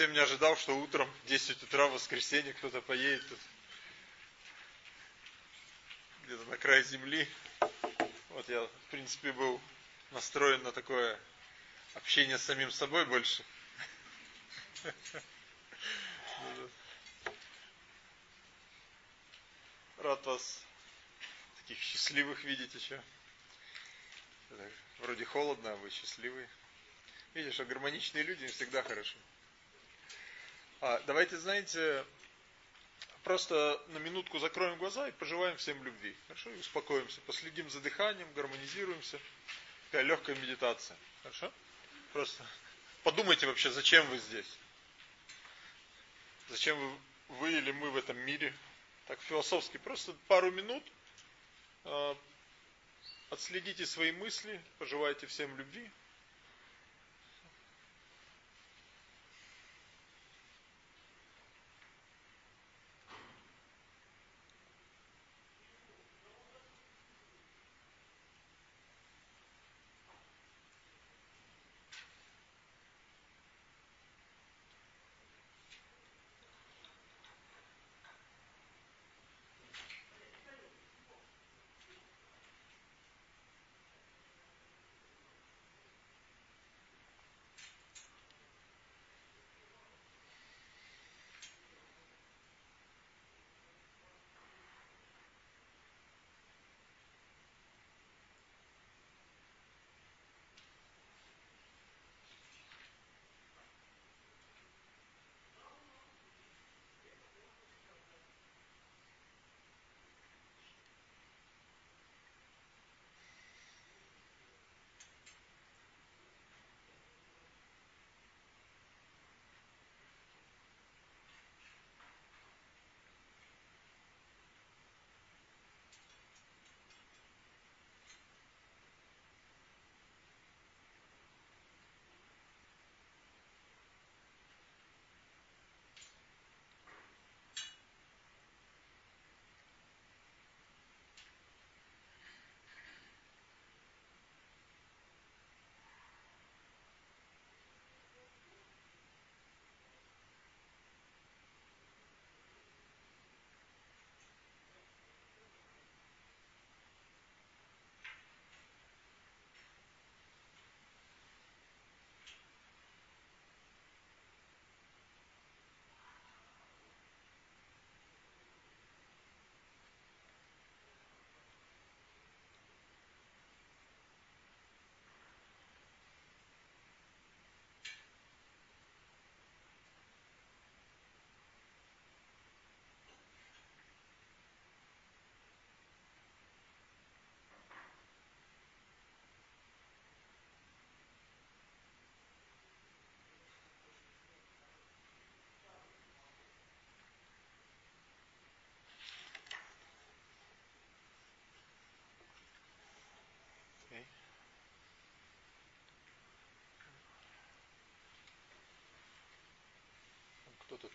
совсем не ожидал, что утром в 10 утра в воскресенье кто-то поедет тут где-то на край земли. Вот я, в принципе, был настроен на такое общение с самим собой больше. Рад вас таких счастливых видеть еще. Вроде холодно, а вы счастливые. Видишь, а гармоничные люди всегда хорошо. А, давайте, знаете, просто на минутку закроем глаза и пожелаем всем любви. Хорошо? И успокоимся. Последим за дыханием, гармонизируемся. Такая легкая медитация. Хорошо? Просто подумайте вообще, зачем вы здесь? Зачем вы, вы или мы в этом мире? Так философски, просто пару минут э, отследите свои мысли, пожелайте всем любви,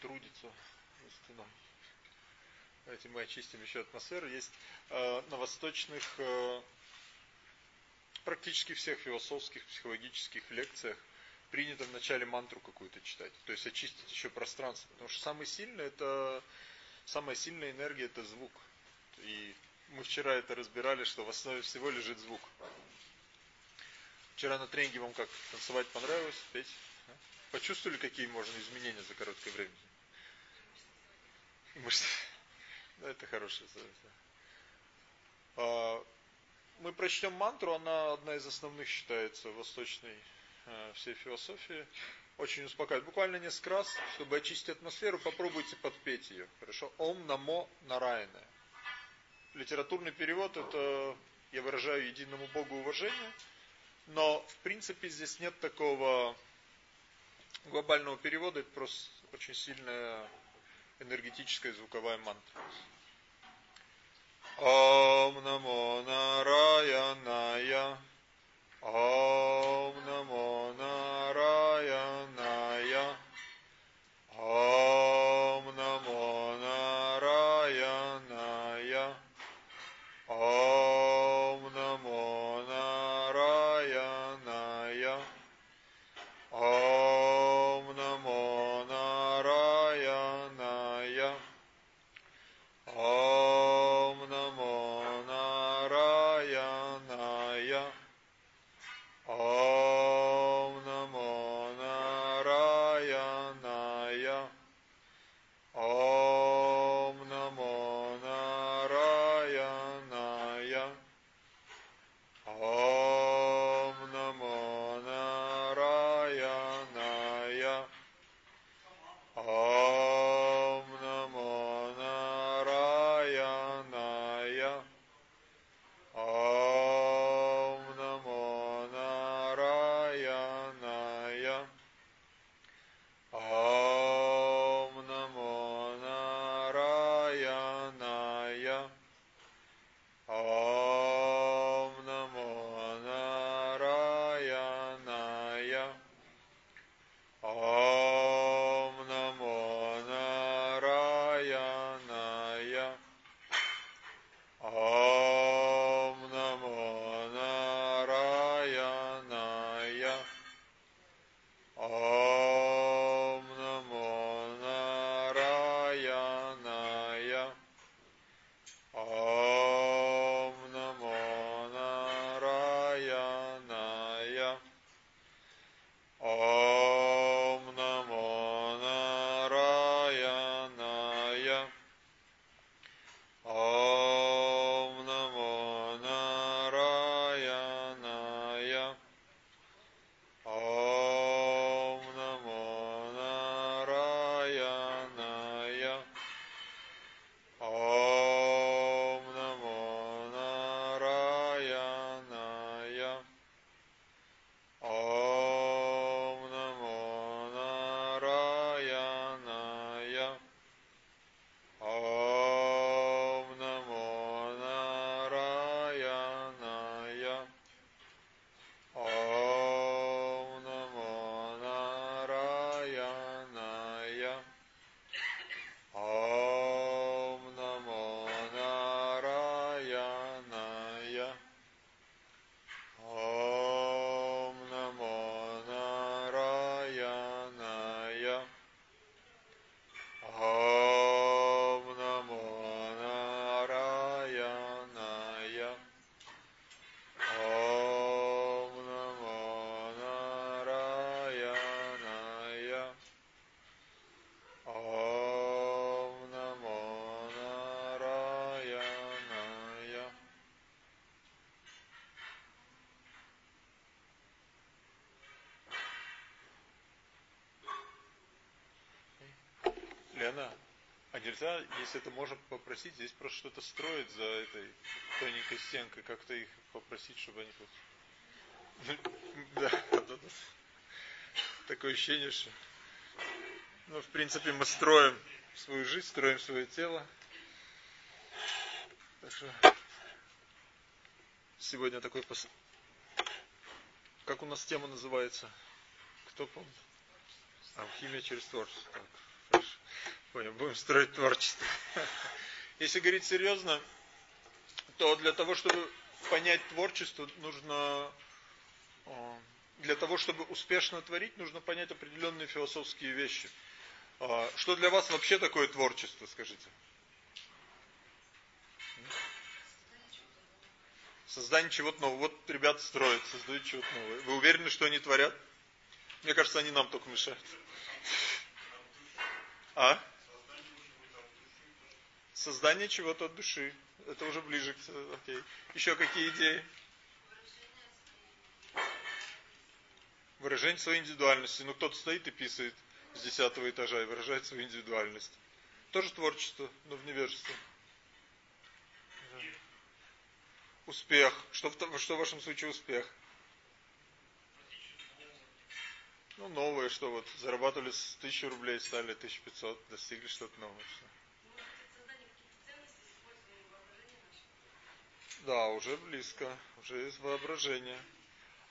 трудится за стеной. Давайте мы очистим еще атмосферу. Есть э, на восточных, э, практически всех философских, психологических лекциях принято вначале мантру какую-то читать. То есть очистить еще пространство. Потому что самый сильный это, самая сильная энергия это звук. И мы вчера это разбирали, что в основе всего лежит звук. Вчера на тренинге вам как танцевать понравилось, петь? Почувствовали, какие можно изменения за короткое время? Да, это хорошее. А, мы прочтем мантру, она одна из основных считается в восточной а, всей философии. Очень успокаивает. Буквально несколько раз, чтобы очистить атмосферу, попробуйте подпеть ее. Хорошо? Ом намо нараяна. Литературный перевод это я выражаю единому Богу уважение, но в принципе здесь нет такого глобального перевода, это просто очень сильная энергетическая звуковая мантра. Ом намо нараяная Ом намо нараяная Лена, нельзя, если это можно попросить, здесь просто что-то строить за этой тоненькой стенкой, как-то их попросить, чтобы они тут... Да, да. Такое ощущение, что... Ну, в принципе, мы строим свою жизнь, строим свое тело. Так что сегодня такой пос... Как у нас тема называется? Кто помнит? Алхимия через творчество. Понял, будем строить творчество. Если говорить серьезно, то для того, чтобы понять творчество, нужно для того, чтобы успешно творить, нужно понять определенные философские вещи. А, что для вас вообще такое творчество, скажите? Создание чего-то нового. Вот ребята строят, создают чего-то новое. Вы уверены, что они творят? Мне кажется, они нам только мешают. А? Создание чего-то от души. Это уже ближе к... Окей. Еще какие идеи? Выражение своей индивидуальности. Ну, кто-то стоит и писает с десятого этажа и выражает свою индивидуальность. Тоже творчество, но в невежестве. Успех. Что в, что в вашем случае успех? Ну, новое, что вот, зарабатывали с 1000 рублей, стали 1500, достигли что-то новое. Что Да, уже близко, уже есть воображение.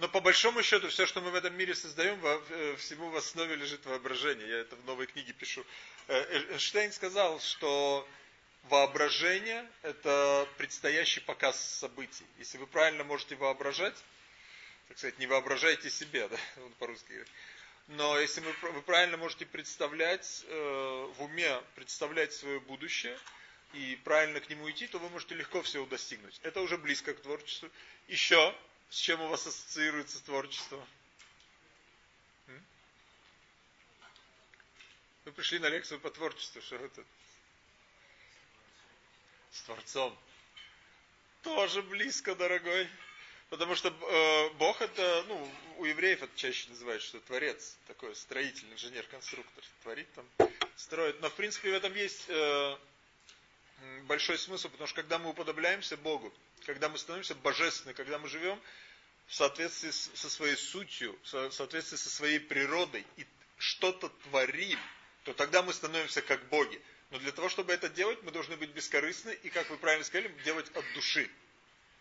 Но по большому счету, все, что мы в этом мире создаем, э, всему в основе лежит воображение. Я это в новой книге пишу. Э, Эйнштейн сказал, что воображение – это предстоящий показ событий. Если вы правильно можете воображать, так сказать, не воображайте себе, да, он по-русски говорит. Но если вы, вы правильно можете представлять, э, в уме представлять свое будущее – и правильно к нему идти, то вы можете легко всего достигнуть. Это уже близко к творчеству. Еще, с чем у вас ассоциируется творчество? Вы пришли на лекцию по творчеству, что это? С Творцом. Тоже близко, дорогой. Потому что э, Бог это, ну, у евреев это чаще называют, что Творец, такой строитель, инженер, конструктор, творит там, строит. Но в принципе в этом есть... Э, большой смысл, потому что когда мы уподобляемся Богу, когда мы становимся божественны, когда мы живем в соответствии со своей сутью, в соответствии со своей природой и что-то творим, то тогда мы становимся как боги. Но для того, чтобы это делать, мы должны быть бескорыстны и, как вы правильно сказали, делать от души.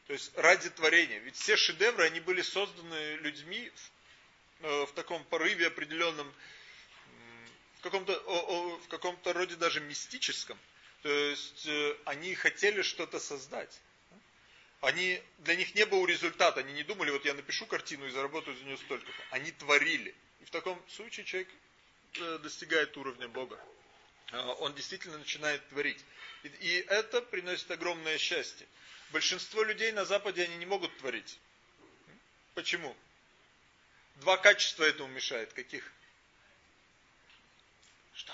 То есть ради творения. Ведь все шедевры, они были созданы людьми в, э, в таком порыве определенном в каком-то роде даже мистическом. То есть э, они хотели что-то создать. Они, для них не было результата, они не думали, вот я напишу картину и заработаю за нее столько-то. Они творили. И в таком случае человек э, достигает уровня Бога. А, он действительно начинает творить. И это приносит огромное счастье. Большинство людей на Западе, они не могут творить. Почему? Два качества этому мешает. Каких? Что?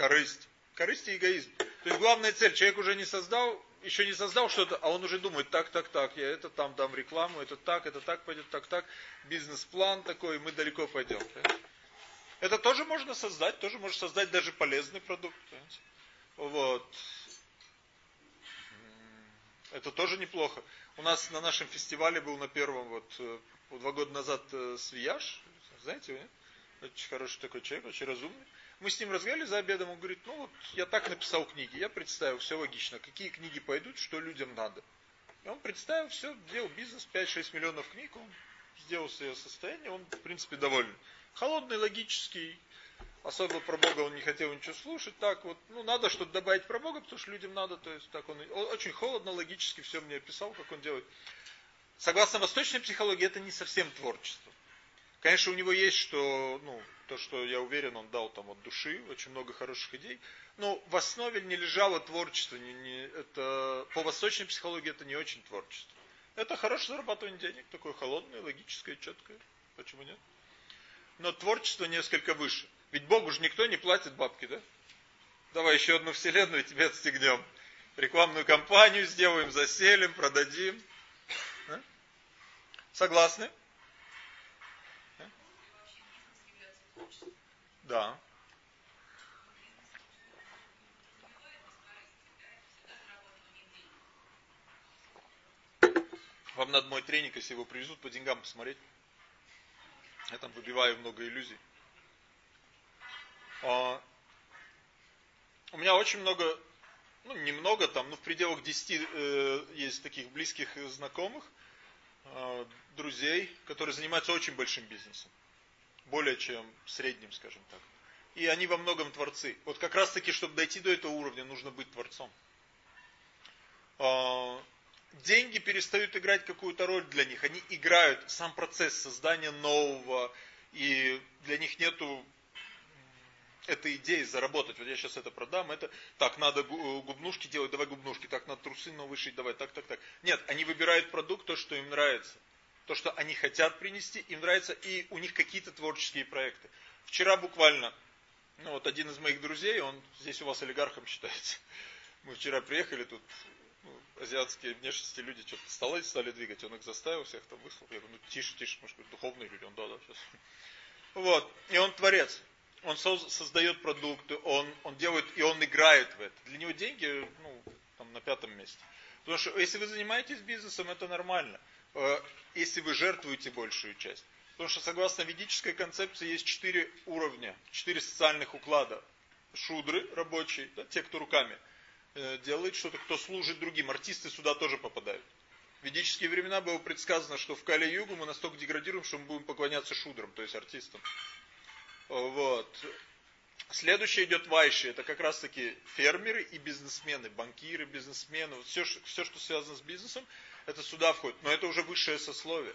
Корысть. Корысть и эгоизм. То есть главная цель, человек уже не создал, еще не создал что-то, а он уже думает, так, так, так, я это там дам рекламу, это так, это так пойдет, так, так, бизнес-план такой, мы далеко пойдем. Это тоже можно создать, тоже можно создать даже полезный продукт. Вот. Это тоже неплохо. У нас на нашем фестивале был на первом, вот, э, два года назад э, Свияж, знаете, очень хороший такой человек, очень разумный. Мы с ним разговаривали за обедом, он говорит, ну вот я так написал книги, я представил, все логично, какие книги пойдут, что людям надо. И он представил все, делал бизнес, 5-6 миллионов книг, он сделал свое состояние, он в принципе доволен. Холодный, логический, особо про Бога он не хотел ничего слушать, так вот, ну надо что-то добавить про Бога, потому что людям надо, то есть так он, он очень холодно, логически все мне описал, как он делает. Согласно восточной психологии, это не совсем творчество. Конечно, у него есть что, ну, то, что я уверен, он дал там от души, очень много хороших идей. Но в основе не лежало творчество. Не, не, это, по восточной психологии это не очень творчество. Это хорошее зарабатывание денег, такое холодное, логическое, четкое. Почему нет? Но творчество несколько выше. Ведь Богу же никто не платит бабки, да? Давай еще одну вселенную тебе отстегнем. Рекламную кампанию сделаем, заселим, продадим. А? Согласны? Да. Вам надо мой тренинг, если его привезут, по деньгам посмотреть. Я там выбиваю много иллюзий. А, у меня очень много, ну немного там, ну в пределах 10 э, есть таких близких знакомых, э, друзей, которые занимаются очень большим бизнесом более чем средним, скажем так. И они во многом творцы. Вот как раз таки, чтобы дойти до этого уровня, нужно быть творцом. А, деньги перестают играть какую-то роль для них. Они играют сам процесс создания нового. И для них нету этой идеи заработать. Вот я сейчас это продам, это так надо губнушки делать, давай губнушки, так надо трусы новые шить, давай, так, так, так. Нет, они выбирают продукт, то, что им нравится то, что они хотят принести, им нравится, и у них какие-то творческие проекты. Вчера буквально, ну вот один из моих друзей, он здесь у вас олигархом считается. Мы вчера приехали, тут ну, азиатские внешности люди что-то столы стали двигать, он их заставил, всех там выслал. Я говорю, ну тише, тише, может быть, духовные люди, он да, да, сейчас. Вот, и он творец. Он создает продукты, он, он делает, и он играет в это. Для него деньги, ну, там на пятом месте. Потому что если вы занимаетесь бизнесом, это нормально. Э, если вы жертвуете большую часть. Потому что согласно ведической концепции есть четыре уровня, четыре социальных уклада. Шудры рабочие, да, те, кто руками э, делает что-то, кто служит другим. Артисты сюда тоже попадают. В ведические времена было предсказано, что в Кали-Югу мы настолько деградируем, что мы будем поклоняться шудрам, то есть артистам. Вот. Следующее идет вайши, это как раз таки фермеры и бизнесмены, банкиры, бизнесмены, вот все, все, что связано с бизнесом, это сюда входит, но это уже высшее сословие.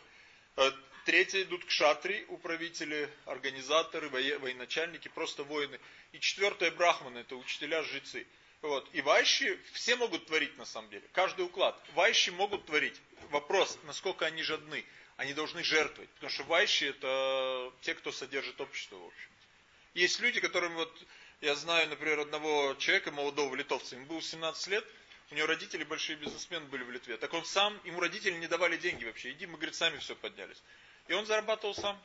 Э, третье идут кшатри, управители, организаторы, военачальники, просто воины. И четвертое брахманы, это учителя, жрецы. Вот. И вайши все могут творить на самом деле. Каждый уклад. Вайши могут творить. Вопрос, насколько они жадны. Они должны жертвовать. Потому что вайши это те, кто содержит общество, в общем. Есть люди, которым вот, я знаю, например, одного человека, молодого литовца, ему было 17 лет, у него родители большие бизнесмены были в Литве. Так он сам, ему родители не давали деньги вообще. Иди, мы, говорит, сами все поднялись. И он зарабатывал сам.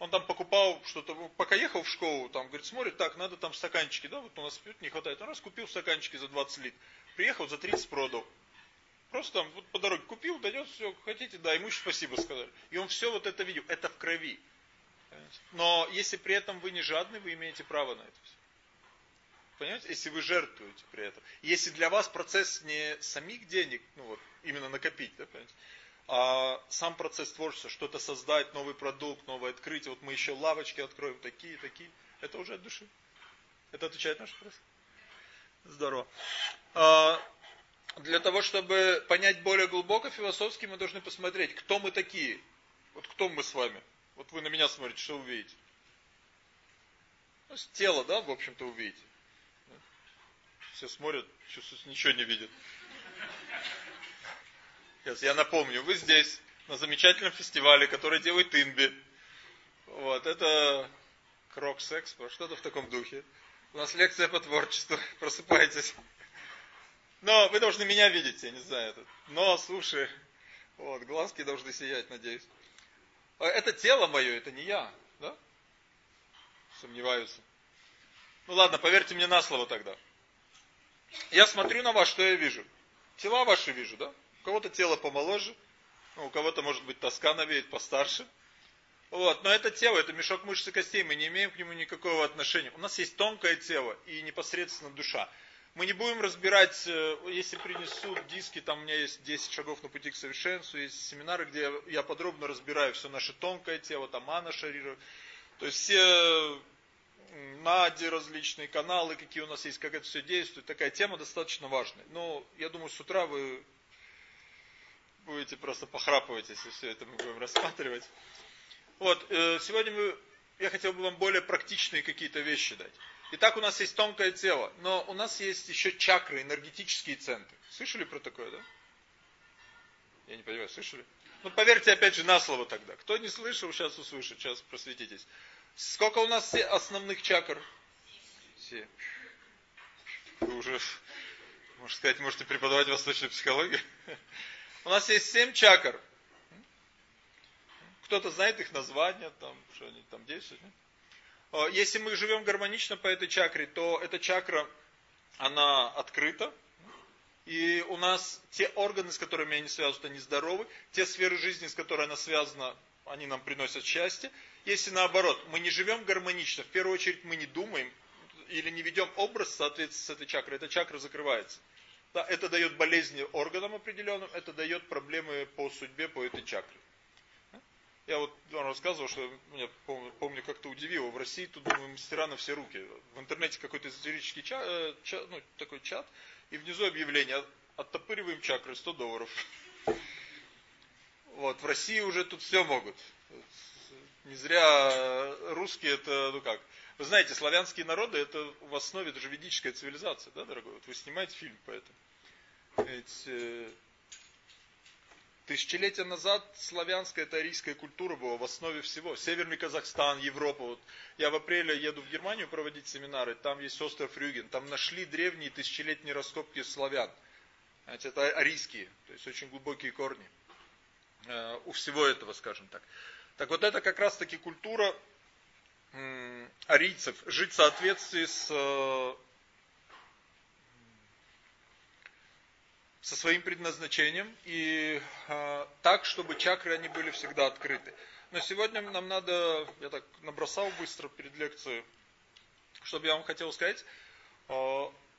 Он там покупал что-то, пока ехал в школу, там, говорит, смотрит, так, надо там стаканчики, да, вот у нас пьют, не хватает. Он раз купил стаканчики за 20 лит. Приехал, за 30 продал. Просто там вот по дороге купил, дает, все, хотите, да, ему спасибо сказали. И он все вот это видел, это в крови. Но если при этом вы не жадны, вы имеете право на это все. Понимаете? Если вы жертвуете при этом. Если для вас процесс не самих денег, ну вот, именно накопить, да, понимаете? А сам процесс творчества, что-то создать, новый продукт, новое открытие. Вот мы еще лавочки откроем, такие, такие. Это уже от души. Это отвечает наш вопрос? Здорово. А, для того, чтобы понять более глубоко философски, мы должны посмотреть, кто мы такие. Вот кто мы с вами. Вот вы на меня смотрите, что вы видите? Ну, тело, да, в общем-то, увидите. Все смотрят, чувствуют, ничего не видят. Сейчас я напомню, вы здесь, на замечательном фестивале, который делает Инби. Вот, это Крокс Экспо, что-то в таком духе. У нас лекция по творчеству, просыпайтесь. Но вы должны меня видеть, я не знаю, это нос, уши, вот, глазки должны сиять, надеюсь. А это тело мое, это не я, да? Сомневаюсь. Ну ладно, поверьте мне на слово тогда. Я смотрю на вас, что я вижу? Тела ваши вижу, да? У кого-то тело помоложе, ну, у кого-то, может быть, тоска навеет постарше. Вот, но это тело, это мешок мышц и костей, мы не имеем к нему никакого отношения. У нас есть тонкое тело и непосредственно душа. Мы не будем разбирать, э, если принесут диски, там у меня есть 10 шагов на пути к совершенству, есть семинары, где я подробно разбираю все наше тонкое тело, там ана шарира, то есть все нади различные каналы, какие у нас есть, как это все действует. Такая тема достаточно важная. Но я думаю, с утра вы будете просто похрапывать, если все это мы будем рассматривать. Вот, э, сегодня мы, я хотел бы вам более практичные какие-то вещи дать. Итак, у нас есть тонкое тело, но у нас есть еще чакры, энергетические центры. Слышали про такое, да? Я не понимаю, слышали? Ну, поверьте, опять же, на слово тогда. Кто не слышал, сейчас услышит, сейчас просветитесь. Сколько у нас основных чакр? Семь. Вы уже, можно сказать, можете преподавать восточную психологию. У нас есть семь чакр. Кто-то знает их названия, там, что они там действуют. Нет? Если мы живем гармонично по этой чакре, то эта чакра, она открыта. И у нас те органы, с которыми они связаны, они здоровы. Те сферы жизни, с которыми она связана, они нам приносят счастье. Если наоборот, мы не живем гармонично, в первую очередь мы не думаем или не ведем образ в соответствии с этой чакрой, эта чакра закрывается. Да, это дает болезни органам определенным, это дает проблемы по судьбе, по этой чакре. Я вот вам рассказывал, что меня помню, помню как-то удивило. В России тут, думаю, мастера на все руки. В интернете какой-то эзотерический чат, э, ну, такой чат, и внизу объявление, оттопыриваем чакры, 100 долларов. Вот, в России уже тут все могут. Не зря русские это, ну как, вы знаете, славянские народы это в основе даже ведическая цивилизация, да, дорогой? Вот вы снимаете фильм по этому. Ведь, э, тысячелетия назад славянская это арийская культура была в основе всего. Северный Казахстан, Европа. Вот я в апреле еду в Германию проводить семинары, там есть остров Рюген, там нашли древние тысячелетние раскопки славян. Знаете, это арийские, то есть очень глубокие корни. Э, у всего этого, скажем так. Так вот это как раз таки культура арийцев, жить в соответствии с, э, со своим предназначением и э, так, чтобы чакры они были всегда открыты. Но сегодня нам надо, я так набросал быстро перед лекцией, чтобы я вам хотел сказать,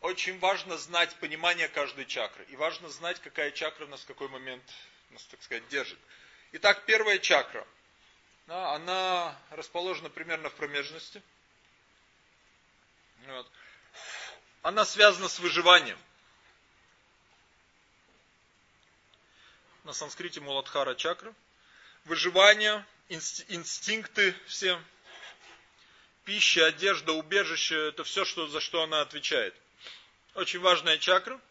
очень важно знать понимание каждой чакры. И важно знать, какая чакра нас в какой момент нас, так сказать, держит. Итак, первая чакра – да, она расположена примерно в промежности. Вот. Она связана с выживанием. На санскрите Муладхара чакра. Выживание, инстинкты все. Пища, одежда, убежище, это все, что, за что она отвечает. Очень важная чакра –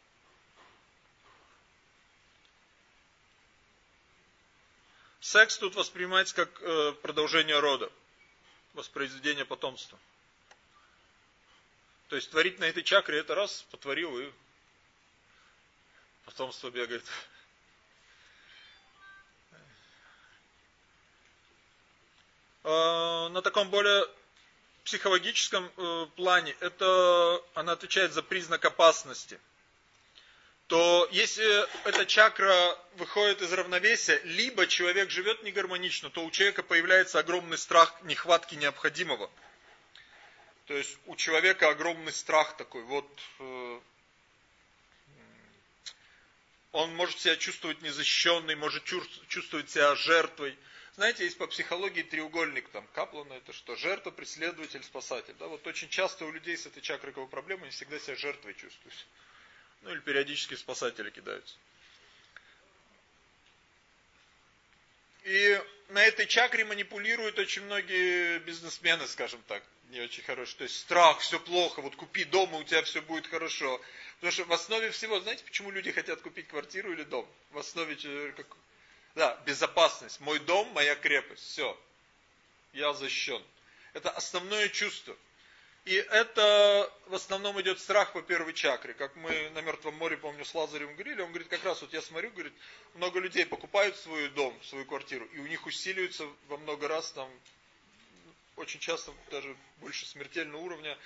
Секс тут воспринимается как э, продолжение рода, воспроизведение потомства. То есть творить на этой чакре это раз, потворил и потомство бегает. Э, на таком более психологическом э, плане это она отвечает за признак опасности – то если эта чакра выходит из равновесия, либо человек живет негармонично, то у человека появляется огромный страх нехватки необходимого. То есть у человека огромный страх такой, вот э, он может себя чувствовать незащищенный, может чувствовать себя жертвой. Знаете, есть по психологии треугольник там Каплана, это что? Жертва, преследователь, спасатель. Да, вот очень часто у людей с этой чакрой проблемой, они всегда себя жертвой чувствуют. Ну или периодически спасатели кидаются. И на этой чакре манипулируют очень многие бизнесмены, скажем так, не очень хорошие. То есть страх, все плохо, вот купи дом, и у тебя все будет хорошо. Потому что в основе всего, знаете, почему люди хотят купить квартиру или дом? В основе, как, да, безопасность. Мой дом, моя крепость, все. Я защищен. Это основное чувство. И это в основном идет страх по первой чакре. Как мы на Мертвом море, помню, с Лазарем говорили, он говорит, как раз вот я смотрю, говорит, много людей покупают свой дом, свою квартиру, и у них усиливается во много раз, там, очень часто даже больше смертельного уровня,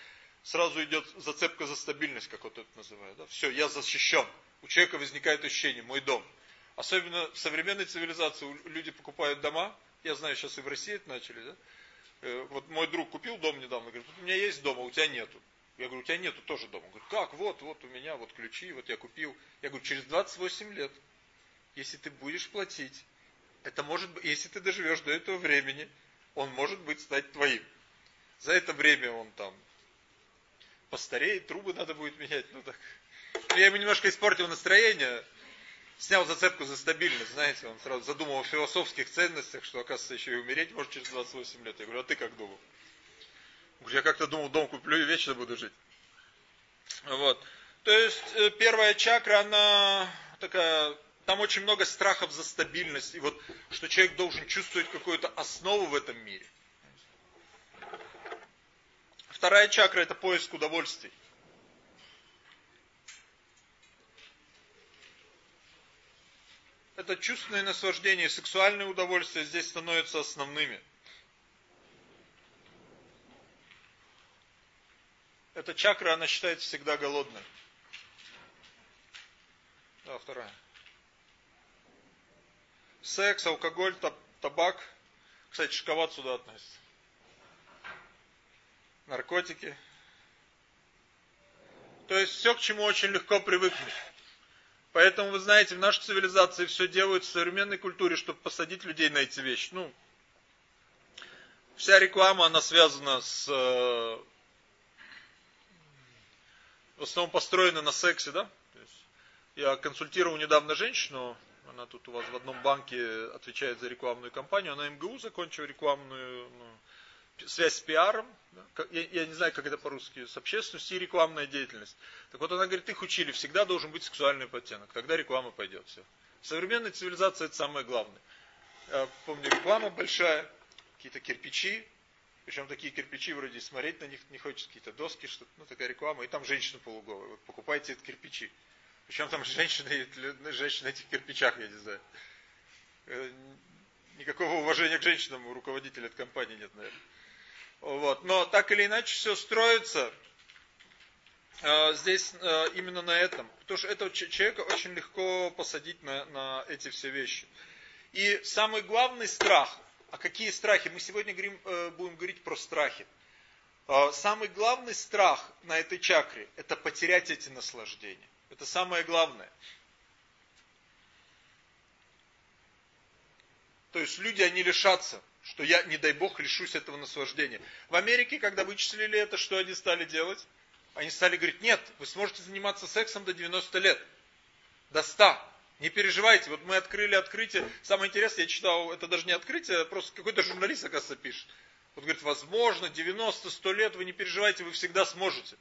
сразу идет зацепка за стабильность, как вот это называют. Да? Все, я защищен. У человека возникает ощущение, мой дом. Особенно в современной цивилизации люди покупают дома, я знаю, сейчас и в России это начали, да? Э, вот мой друг купил дом недавно, говорит, у меня есть дом, а у тебя нету. Я говорю, у тебя нету тоже дома. Он говорит, как, вот, вот у меня, вот ключи, вот я купил. Я говорю, через 28 лет, если ты будешь платить, это может быть, если ты доживешь до этого времени, он может быть стать твоим. За это время он там постареет, трубы надо будет менять, ну так. Я ему немножко испортил настроение, снял зацепку за стабильность, знаете, он сразу задумал о философских ценностях, что, оказывается, еще и умереть может через 28 лет. Я говорю, а ты как думал? Я как-то думал, дом куплю и вечно буду жить. Вот. То есть, э, первая чакра, она такая, там очень много страхов за стабильность. И вот, что человек должен чувствовать какую-то основу в этом мире. Вторая чакра – это поиск удовольствий. Это чувственное наслаждение, сексуальное удовольствие здесь становятся основными. Эта чакра, она считается всегда голодной. Да, вторая. Секс, алкоголь, табак. Кстати, шоколад сюда относится. Наркотики. То есть все, к чему очень легко привыкнуть. Поэтому, вы знаете, в нашей цивилизации все делают в современной культуре, чтобы посадить людей на эти вещи. Ну, вся реклама, она связана с... Э, в основном построена на сексе, да? я консультировал недавно женщину, она тут у вас в одном банке отвечает за рекламную кампанию, она МГУ закончила рекламную ну, связь с пиаром, я, я не знаю, как это по-русски, с общественностью и рекламная деятельность. Так вот она говорит, их учили, всегда должен быть сексуальный подтенок, тогда реклама пойдет. Все. В современной цивилизации это самое главное. Я помню, реклама большая, какие-то кирпичи, причем такие кирпичи, вроде смотреть на них не хочется, какие-то доски, что-то, ну такая реклама, и там женщина полуголая, вот покупайте эти кирпичи. Причем там женщины, женщины на этих кирпичах, я не знаю. Э, никакого уважения к женщинам у руководителя этой компании нет, наверное. Вот. Но так или иначе все строится э, здесь э, именно на этом. Потому что этого человека очень легко посадить на, на эти все вещи. И самый главный страх, а какие страхи? Мы сегодня говорим, э, будем говорить про страхи. Э, самый главный страх на этой чакре, это потерять эти наслаждения. Это самое главное. То есть люди, они лишатся что я, не дай бог, лишусь этого наслаждения. В Америке, когда вычислили это, что они стали делать? Они стали говорить, нет, вы сможете заниматься сексом до 90 лет, до 100. Не переживайте, вот мы открыли открытие. Самое интересное, я читал, это даже не открытие, а просто какой-то журналист, оказывается, пишет. Вот говорит, возможно, 90-100 лет, вы не переживайте, вы всегда сможете.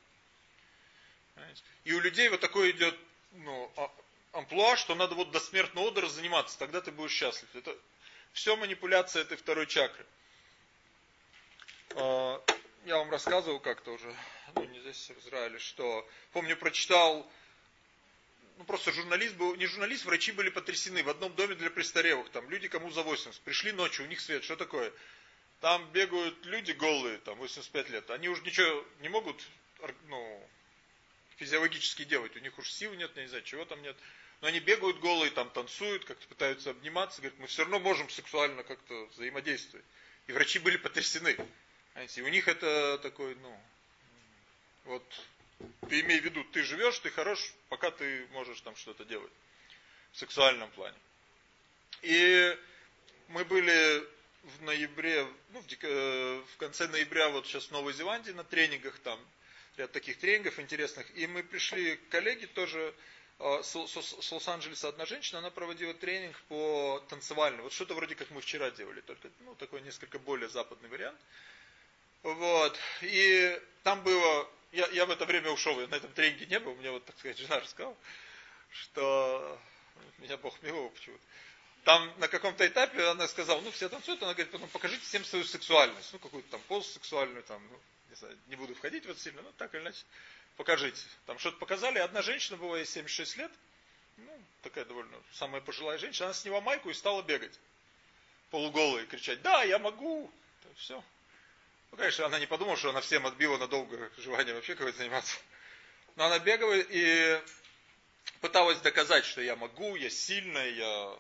И у людей вот такое идет ну, а, амплуа, что надо вот до смертного отдыха заниматься, тогда ты будешь счастлив. Это все манипуляция этой второй чакры. А, я вам рассказывал как-то уже, ну не здесь, в Израиле, что, помню, прочитал, ну просто журналист был, не журналист, врачи были потрясены. В одном доме для престарелых, там люди кому за 80, пришли ночью, у них свет, что такое? Там бегают люди голые, там 85 лет, они уже ничего не могут, ну, физиологически делать, у них уж сил нет, не знаю, чего там нет. Но они бегают голые, там танцуют, как-то пытаются обниматься, говорят, мы все равно можем сексуально как-то взаимодействовать. И врачи были потрясены. Знаете, и у них это такой, ну, вот, ты имей в виду, ты живешь, ты хорош, пока ты можешь там что-то делать. в сексуальном плане. И мы были в ноябре, ну, в, э, в конце ноября, вот сейчас в Новой Зеландии на тренингах там, ряд таких тренингов интересных. И мы пришли, коллеги тоже с, с, Лос-Анджелеса, одна женщина, она проводила тренинг по танцевальному. Вот что-то вроде как мы вчера делали, только ну, такой несколько более западный вариант. Вот. И там было, я, я в это время ушел, я на этом тренинге не был, мне вот, так сказать, жена рассказала, что меня Бог миловал почему-то. Там на каком-то этапе она сказала, ну все танцуют, она говорит, потом покажите всем свою сексуальность, ну какую-то там постсексуальную, там, ну, не знаю, не буду входить в это сильно, но так или иначе, покажите. Там что-то показали, одна женщина была ей 76 лет, ну, такая довольно самая пожилая женщина, она сняла майку и стала бегать, полуголая, и кричать, да, я могу, все. Ну, конечно, она не подумала, что она всем отбила надолго желание вообще какое-то заниматься. Но она бегала и пыталась доказать, что я могу, я сильная, я.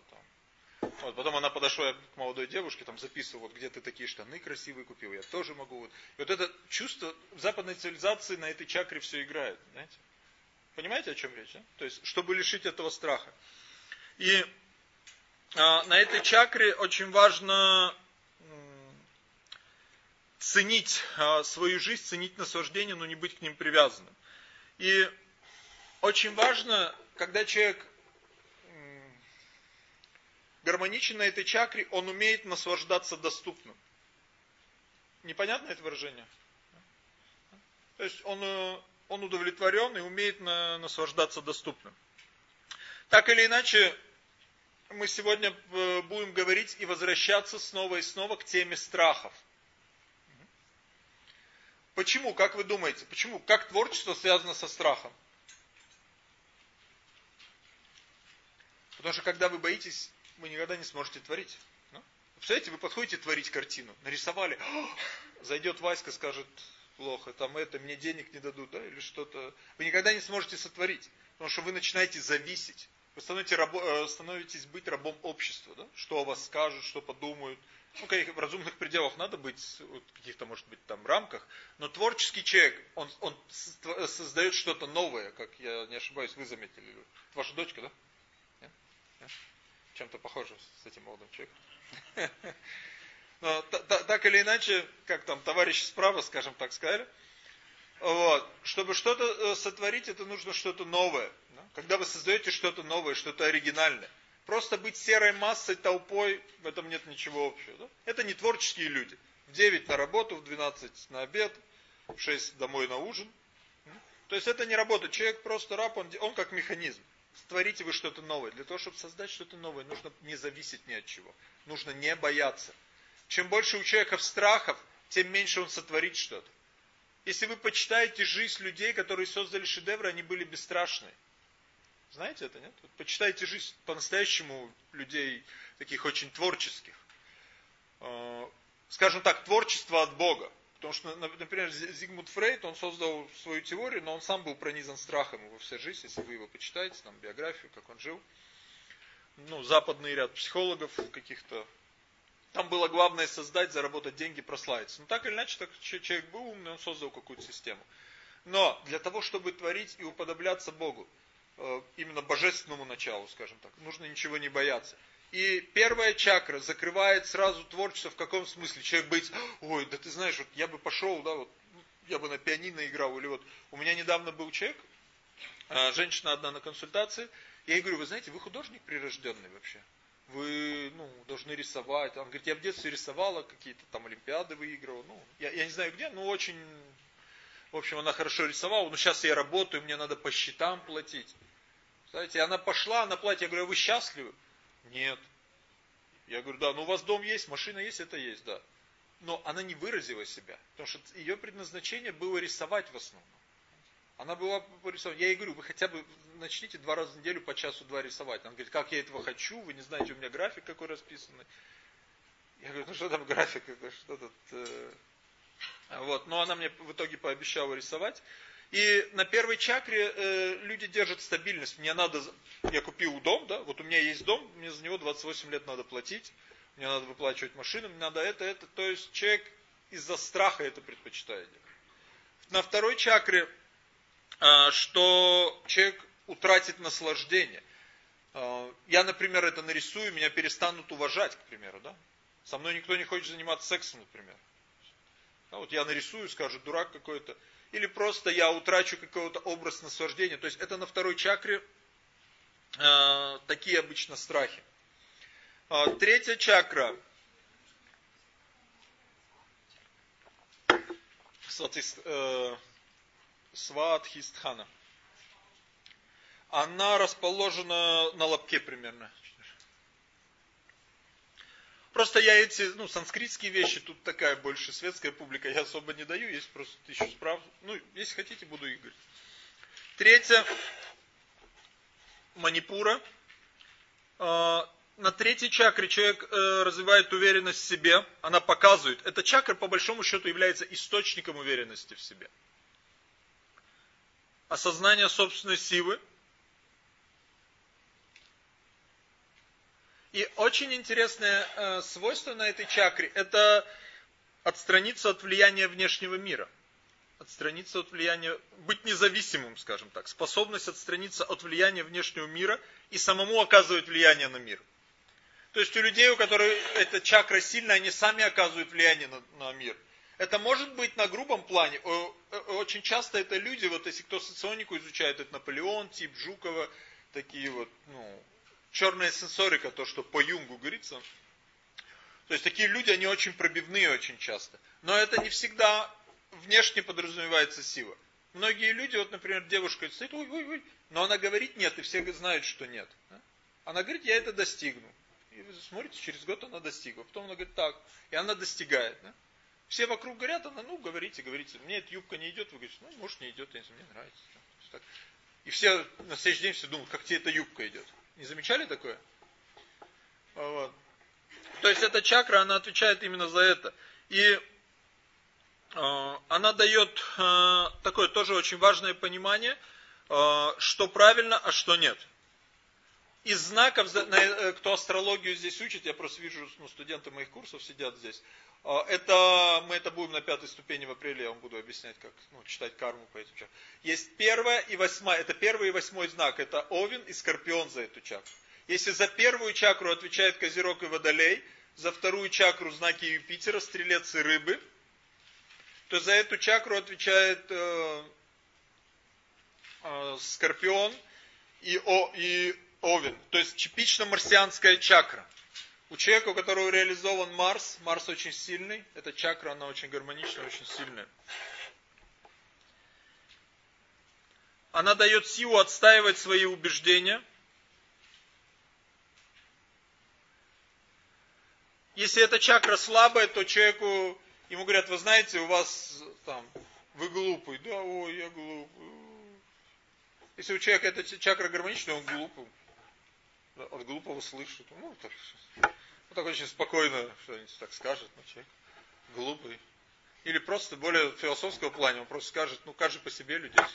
Вот, потом она подошла к молодой девушке, там записывала, вот где ты такие штаны красивые купил, я тоже могу. Вот. Вот это чувство западной цивилизации на этой чакре все играет, знаете. Понимаете, о чем речь? А? То есть, чтобы лишить этого страха. И а, на этой чакре очень важно ценить а, свою жизнь, ценить наслаждение, но не быть к ним привязанным. И очень важно, когда человек гармоничен на этой чакре, он умеет наслаждаться доступным. Непонятно это выражение? То есть он, э, он удовлетворен и умеет на, наслаждаться доступным. Так или иначе, мы сегодня э, будем говорить и возвращаться снова и снова к теме страхов. Почему, как вы думаете, почему, как творчество связано со страхом? Потому что когда вы боитесь, вы никогда не сможете творить. Ну? Представляете, вы подходите творить картину, нарисовали, зайдет Васька, скажет, плохо, там это, мне денег не дадут, да, или что-то. Вы никогда не сможете сотворить, потому что вы начинаете зависеть. Вы становитесь, э, становитесь быть рабом общества, да? что о вас скажут, что подумают, ну, каких в разумных пределах надо быть, вот, каких-то, может быть, там рамках, но творческий человек, он, он создает что-то новое, как я не ошибаюсь, вы заметили. Ваша дочка, да? Чем-то похоже с этим молодым человеком. Но, так или иначе, как там товарищ справа, скажем так, сказали, вот, чтобы что-то э, сотворить, это нужно что-то новое. Когда вы создаете что-то новое, что-то оригинальное. Просто быть серой массой, толпой, в этом нет ничего общего. Да? Это не творческие люди. В 9 на работу, в 12 на обед, в 6 домой на ужин. То есть это не работа. Человек просто раб, он, он как механизм. Створите вы что-то новое. Для того, чтобы создать что-то новое, нужно не зависеть ни от чего. Нужно не бояться. Чем больше у человека страхов, тем меньше он сотворит что-то. Если вы почитаете жизнь людей, которые создали шедевры, они были бесстрашные. Знаете это, нет? Вот почитайте жизнь по-настоящему людей, таких очень творческих. Э, скажем так, творчество от Бога. Потому что, например, Зигмунд Фрейд, он создал свою теорию, но он сам был пронизан страхом его вся жизнь, если вы его почитаете, там, биографию, как он жил. Ну, западный ряд психологов каких-то. Там было главное создать, заработать деньги, прославиться. Но так или иначе, так человек был умный, он создал какую-то систему. Но для того, чтобы творить и уподобляться Богу, Э, именно божественному началу, скажем так. Нужно ничего не бояться. И первая чакра закрывает сразу творчество в каком смысле? Человек быть, ой, да ты знаешь, вот я бы пошел, да, вот я бы на пианино играл, или вот у меня недавно был человек, э, женщина одна на консультации, я ей говорю, вы знаете, вы художник прирожденный вообще. Вы, ну, должны рисовать. Он говорит, я в детстве рисовала, какие-то там олимпиады выигрывала. Ну, я, я не знаю где, но очень, в общем, она хорошо рисовала. Но сейчас я работаю, мне надо по счетам платить. Знаете, она пошла на платье, я говорю, а вы счастливы? Нет. Я говорю, да, ну у вас дом есть, машина есть, это есть, да. Но она не выразила себя, потому что ее предназначение было рисовать в основном. Она была порисовать. Я ей говорю, вы хотя бы начните два раза в неделю по часу-два рисовать. Она говорит, как я этого хочу, вы не знаете, у меня график какой расписанный. Я говорю, ну что там график, это что тут... Э... Вот, но она мне в итоге пообещала рисовать. И на первой чакре э, люди держат стабильность. Мне надо, я купил дом, да, вот у меня есть дом, мне за него 28 лет надо платить, мне надо выплачивать машину, мне надо это, это. То есть человек из-за страха это предпочитает. На второй чакре, э, что человек утратит наслаждение. А, я, например, это нарисую, меня перестанут уважать, к примеру, да? Со мной никто не хочет заниматься сексом, например. А вот я нарисую, скажу, дурак какой-то. Или просто я утрачу какой-то образ наслаждения. То есть это на второй чакре э, такие обычно страхи. Э, третья чакра. Э, Сватхистхана она расположена на лобке примерно. Просто я эти, ну, санскритские вещи, тут такая больше светская публика, я особо не даю, есть просто тысячу справ. Ну, если хотите, буду их говорить. Третье, манипура. А, на третьей чакре человек э, развивает уверенность в себе, она показывает. Эта чакра, по большому счету, является источником уверенности в себе. Осознание собственной силы, И очень интересное э, свойство на этой чакре, это отстраниться от влияния внешнего мира. Отстраниться от влияния, быть независимым, скажем так. Способность отстраниться от влияния внешнего мира и самому оказывать влияние на мир. То есть у людей, у которых эта чакра сильная, они сами оказывают влияние на, на мир. Это может быть на грубом плане. Очень часто это люди, вот если кто соционику изучает, это Наполеон, тип Жукова, такие вот, ну, черная сенсорика, то, что по Юнгу говорится. То есть такие люди, они очень пробивные очень часто. Но это не всегда внешне подразумевается сила. Многие люди, вот, например, девушка стоит, ой, ой, ой, но она говорит нет, и все знают, что нет. Она говорит, я это достигну. И вы смотрите, через год она достигла. Потом она говорит, так, и она достигает. Да? Все вокруг говорят, она, ну, говорите, говорите. Мне эта юбка не идет, вы говорите, ну, может, не идет, мне нравится. И все на следующий день все думают, как тебе эта юбка идет. Не замечали такое? Вот. То есть эта чакра, она отвечает именно за это. И э, она дает э, такое тоже очень важное понимание, э, что правильно, а что нет. Из знаков, э, кто астрологию здесь учит, я просто вижу, ну, студенты моих курсов сидят здесь, это, мы это будем на пятой ступени в апреле, я вам буду объяснять, как ну, читать карму по этим чакрам. Есть первая и восьмая, это первый и восьмой знак, это Овен и Скорпион за эту чакру. Если за первую чакру отвечает Козерог и Водолей, за вторую чакру знаки Юпитера, Стрелец и Рыбы, то за эту чакру отвечает э, э, Скорпион и, о, и Овен. То есть типично марсианская чакра. У человека, у которого реализован Марс, Марс очень сильный, эта чакра, она очень гармоничная, очень сильная. Она дает силу отстаивать свои убеждения. Если эта чакра слабая, то человеку, ему говорят, вы знаете, у вас там, вы глупый. Да, ой, я глупый. Если у человека эта чакра гармоничная, он глупый от глупого слышит. Ну, так, ну, так очень спокойно что-нибудь так скажет, ну, человек глупый. Или просто более философского плане, он просто скажет, ну, каждый по себе людей там.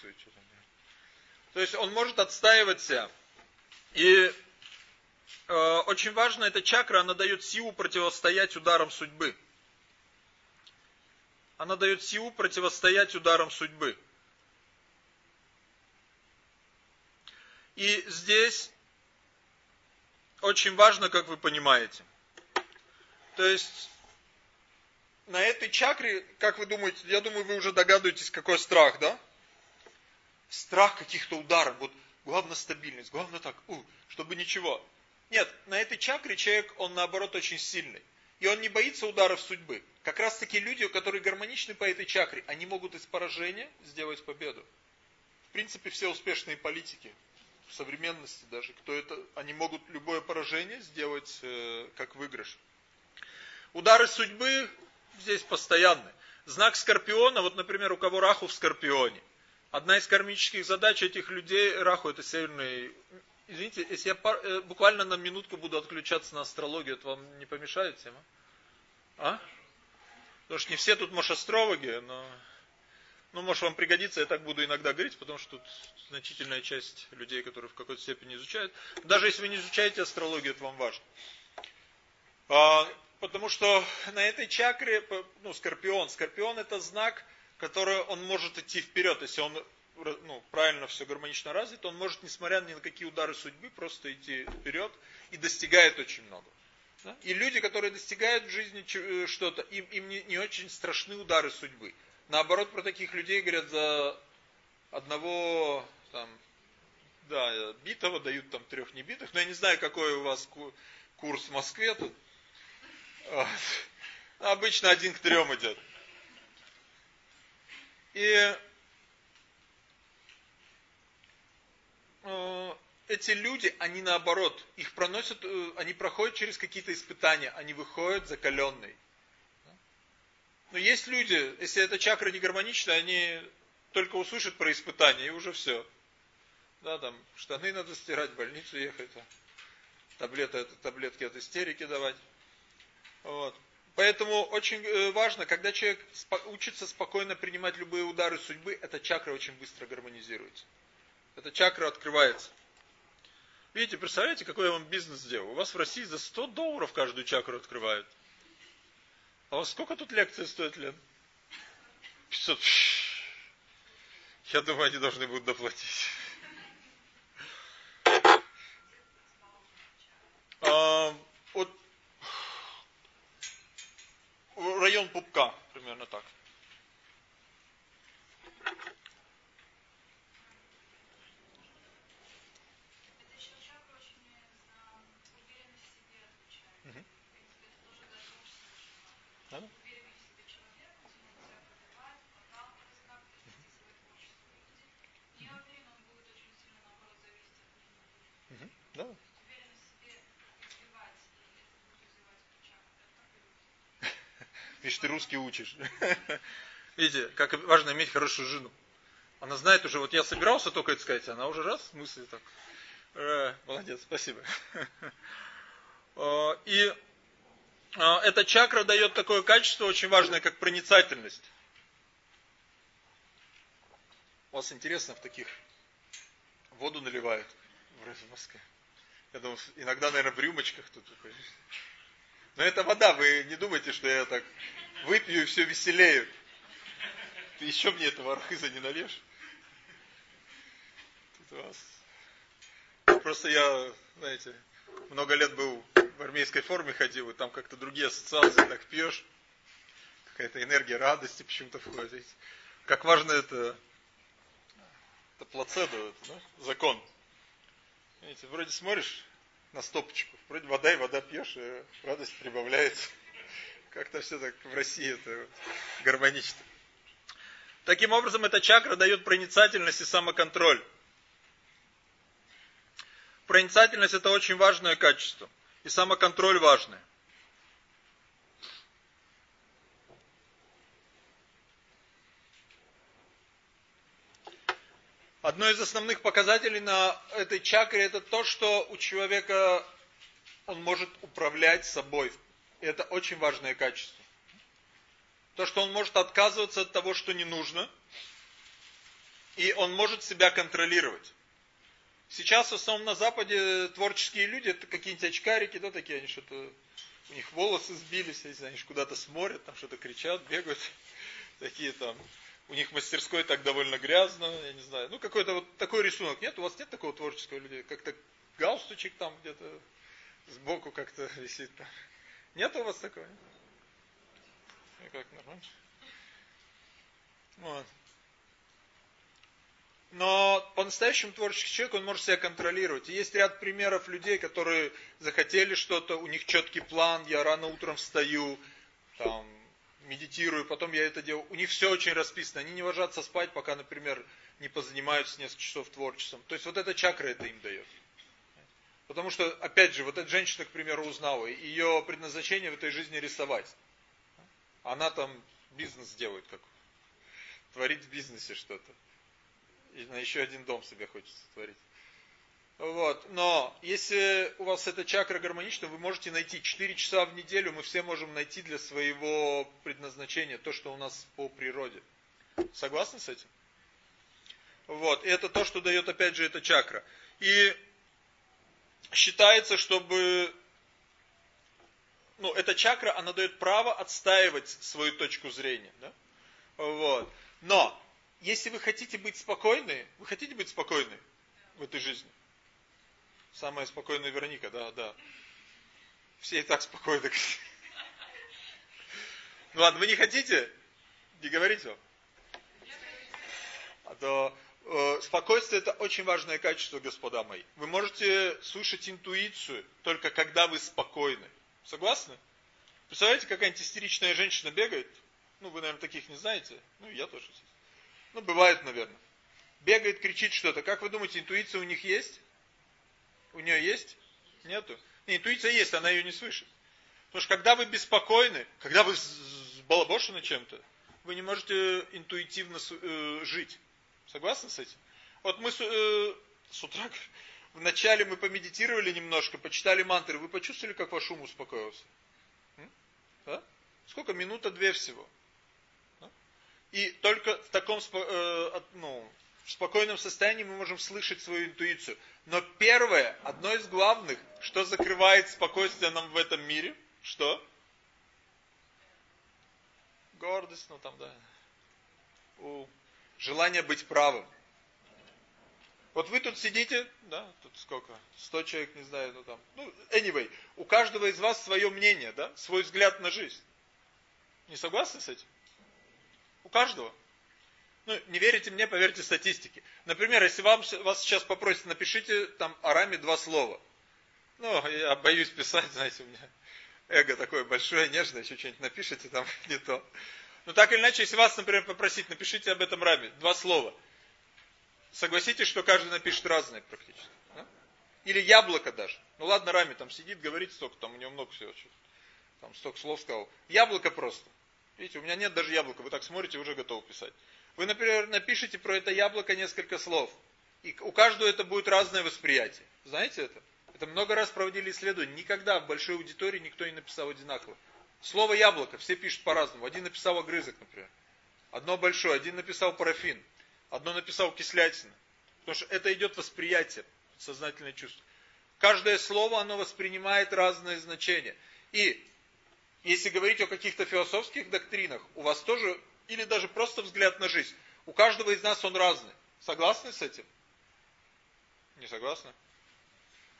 То есть он может отстаивать себя. И э, очень важно, эта чакра, она дает силу противостоять ударам судьбы. Она дает силу противостоять ударам судьбы. И здесь очень важно, как вы понимаете. То есть, на этой чакре, как вы думаете, я думаю, вы уже догадываетесь, какой страх, да? Страх каких-то ударов. Вот главное стабильность, главное так, у, чтобы ничего. Нет, на этой чакре человек, он наоборот очень сильный. И он не боится ударов судьбы. Как раз таки люди, которые гармоничны по этой чакре, они могут из поражения сделать победу. В принципе, все успешные политики, в современности даже, кто это, они могут любое поражение сделать э, как выигрыш. Удары судьбы здесь постоянны. Знак Скорпиона, вот, например, у кого Раху в Скорпионе. Одна из кармических задач этих людей, Раху это северный... Извините, если я пар, э, буквально на минутку буду отключаться на астрологию, это вам не помешает тема? А? Потому что не все тут, может, астрологи, но ну, может вам пригодится, я так буду иногда говорить, потому что тут значительная часть людей, которые в какой-то степени изучают. Даже если вы не изучаете астрологию, это вам важно. А, потому что на этой чакре, ну, скорпион. Скорпион это знак, который он может идти вперед. Если он ну, правильно все гармонично развито, он может, несмотря ни на какие удары судьбы, просто идти вперед и достигает очень много. Да? И люди, которые достигают в жизни э, что-то, им, им не, не очень страшны удары судьбы. Наоборот, про таких людей говорят, за одного там, да, битого дают там трех небитых. Но я не знаю, какой у вас курс в Москве тут. Вот. Обычно один к трем идет. И э, эти люди, они наоборот, их проносят, э, они проходят через какие-то испытания, они выходят закаленные. Но есть люди, если эта чакра не гармонична, они только услышат про испытания и уже все. Да, там штаны надо стирать, в больницу ехать, таблеты, таблетки от истерики давать. Вот. Поэтому очень э, важно, когда человек учится спокойно принимать любые удары судьбы, эта чакра очень быстро гармонизируется. Эта чакра открывается. Видите, представляете, какой я вам бизнес сделал? У вас в России за 100 долларов каждую чакру открывают. А сколько тут лекции стоит, Лен? 500. Я думаю, они должны будут доплатить. А, вот район пупка, примерно так. Видишь, ты русский учишь. Видите, как важно иметь хорошую жену. Она знает уже, вот я собирался только это сказать, она уже раз, мысли так. Э, молодец, спасибо. Э, и э, эта чакра дает такое качество очень важное, как проницательность. У вас интересно в таких воду наливают в Москве. Я думаю, иногда, наверное, в рюмочках тут. Но это вода, вы не думайте, что я так выпью и все веселею. Ты еще мне этого архиза не нальешь? Тут вас... Просто я, знаете, много лет был в армейской форме ходил, и там как-то другие ассоциации, так пьешь, какая-то энергия радости почему-то входит. Как важно это, это плацедо, это, да? закон. Видите, вроде смотришь, на стопочку. Вроде вода и вода пьешь, и радость прибавляется. Как-то все так в России это вот гармонично. Таким образом, эта чакра дает проницательность и самоконтроль. Проницательность это очень важное качество. И самоконтроль важный. Одно из основных показателей на этой чакре это то, что у человека он может управлять собой. Это очень важное качество. То, что он может отказываться от того, что не нужно. И он может себя контролировать. Сейчас в основном на Западе творческие люди, это какие-нибудь очкарики, да, такие, они что-то, у них волосы сбились, они куда-то смотрят, там что-то кричат, бегают, такие там, у них мастерской так довольно грязно, я не знаю. Ну, какой-то вот такой рисунок. Нет, у вас нет такого творческого людей? Как-то галстучек там где-то сбоку как-то висит. Нет у вас такого? И как нормально? Вот. Но по-настоящему творческий человек, он может себя контролировать. И есть ряд примеров людей, которые захотели что-то, у них четкий план, я рано утром встаю, там, медитирую, потом я это делаю. У них все очень расписано. Они не ложатся спать, пока, например, не позанимаются несколько часов творчеством. То есть вот эта чакра это им дает. Потому что, опять же, вот эта женщина, к примеру, узнала, ее предназначение в этой жизни рисовать. Она там бизнес делает, как творить в бизнесе что-то. И на еще один дом себе хочется творить. Вот. Но если у вас эта чакра гармонична, вы можете найти 4 часа в неделю, мы все можем найти для своего предназначения то, что у нас по природе. Согласны с этим? Вот. И это то, что дает опять же эта чакра. И считается, чтобы ну, эта чакра, она дает право отстаивать свою точку зрения. Да? Вот. Но если вы хотите быть спокойны, вы хотите быть спокойны в этой жизни? Самая спокойная Вероника, да, да. Все и так спокойны. Ну ладно, вы не хотите? Не говорите вам. А то э, спокойствие это очень важное качество, господа мои. Вы можете слушать интуицию только когда вы спокойны. Согласны? Представляете, какая-нибудь истеричная женщина бегает? Ну, вы, наверное, таких не знаете. Ну, я тоже. Ну, бывает, наверное. Бегает, кричит что-то. Как вы думаете, интуиция у них есть? У нее есть? Нету. Не, интуиция есть, она ее не слышит. Потому что когда вы беспокойны, когда вы балабошены чем-то, вы не можете интуитивно э, жить. Согласны с этим? Вот мы с, э, с утра, вначале мы помедитировали немножко, почитали мантры, вы почувствовали, как ваш ум успокоился? Да? Сколько? Минута, две всего. И только в таком э, ну, в спокойном состоянии мы можем слышать свою интуицию. Но первое, одно из главных, что закрывает спокойствие нам в этом мире, что? Гордость, ну там, да. У, желание быть правым. Вот вы тут сидите, да, тут сколько, сто человек, не знаю, ну там. Ну, anyway, у каждого из вас свое мнение, да, свой взгляд на жизнь. Не согласны с этим? У каждого. Ну, не верите мне, поверьте статистике. Например, если вам, вас сейчас попросят, напишите там о раме два слова. Ну, я боюсь писать, знаете, у меня эго такое большое, нежное, еще что-нибудь напишите там не то. Но так или иначе, если вас, например, попросить, напишите об этом раме два слова – согласитесь, что каждый напишет разное практически. Да? Или яблоко даже. Ну ладно, Рами там сидит, говорит столько, там у него много всего. Там столько слов сказал. Яблоко просто. Видите, у меня нет даже яблока, вы так смотрите, уже готовы писать. Вы, например, напишите про это яблоко несколько слов. И у каждого это будет разное восприятие. Знаете это? Это много раз проводили исследования. Никогда в большой аудитории никто не написал одинаково. Слово яблоко, все пишут по-разному. Один написал огрызок, например. Одно большое, один написал парафин. Одно написал кислятина. Потому что это идет восприятие, сознательное чувство. Каждое слово, оно воспринимает разное значение. И если говорить о каких-то философских доктринах, у вас тоже, или даже просто взгляд на жизнь, у каждого из нас он разный. Согласны с этим? Не согласны?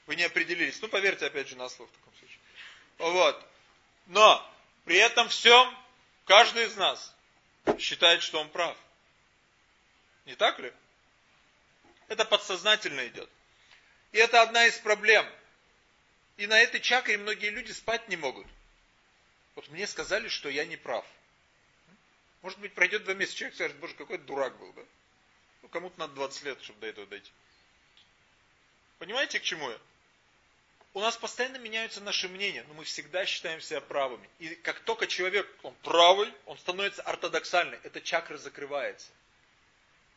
Вы не определились. Ну, поверьте, опять же, на слово в таком случае. Вот. Но, при этом всем, каждый из нас считает, что он прав. Не так ли? Это подсознательно идет. И это одна из проблем. И на этой чакре многие люди спать не могут. Вот мне сказали, что я не прав. Может быть, пройдет два месяца, человек скажет, боже, какой дурак был, да? Ну, кому-то надо 20 лет, чтобы до этого дойти. Понимаете, к чему я? У нас постоянно меняются наши мнения, но мы всегда считаем себя правыми. И как только человек, он правый, он становится ортодоксальным, эта чакра закрывается.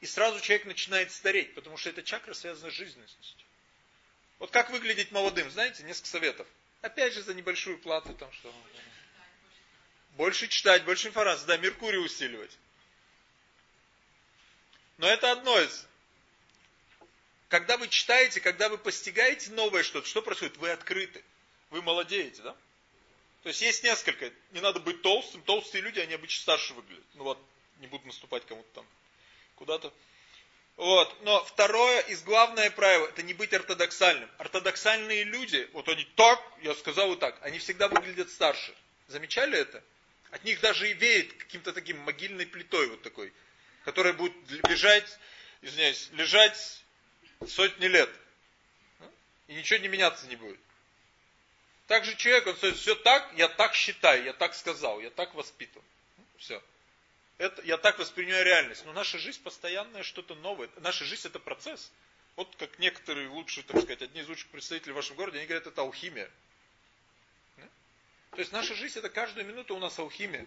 И сразу человек начинает стареть, потому что эта чакра связана с жизненностью. Вот как выглядеть молодым, знаете, несколько советов. Опять же за небольшую плату там что. Больше читать, больше информации, да, Меркурий усиливать. Но это одно из. Когда вы читаете, когда вы постигаете новое что-то, что происходит? Вы открыты. Вы молодеете, да? То есть есть несколько. Не надо быть толстым. Толстые люди, они обычно старше выглядят. Ну вот, не будут наступать кому-то там куда-то. Вот. Но второе из главное правило, это не быть ортодоксальным. Ортодоксальные люди, вот они так, я сказал и так, они всегда выглядят старше. Замечали это? От них даже и веет каким-то таким могильной плитой вот такой, которая будет лежать, извиняюсь, лежать сотни лет. И ничего не меняться не будет. Также человек, он говорит, все так, я так считаю, я так сказал, я так воспитан. Все. Это, я так воспринимаю реальность. Но наша жизнь постоянная что-то новое. Наша жизнь это процесс. Вот как некоторые лучшие, так сказать, одни из лучших представителей в вашем городе, они говорят, это алхимия. То есть наша жизнь это каждую минуту у нас алхимия.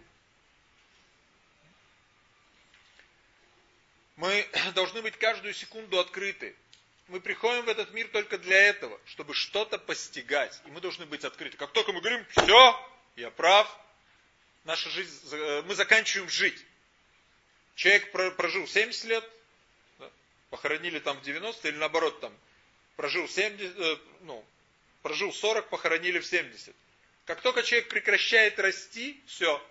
Мы должны быть каждую секунду открыты. Мы приходим в этот мир только для этого, чтобы что-то постигать. И мы должны быть открыты. Как только мы говорим, все, я прав, наша жизнь, э, мы заканчиваем жить. Человек прожил 70 лет, похоронили там в 90 или наоборот там прожил 70, э, ну, прожил 40, похоронили в 70. Как только человек прекращает расти, все,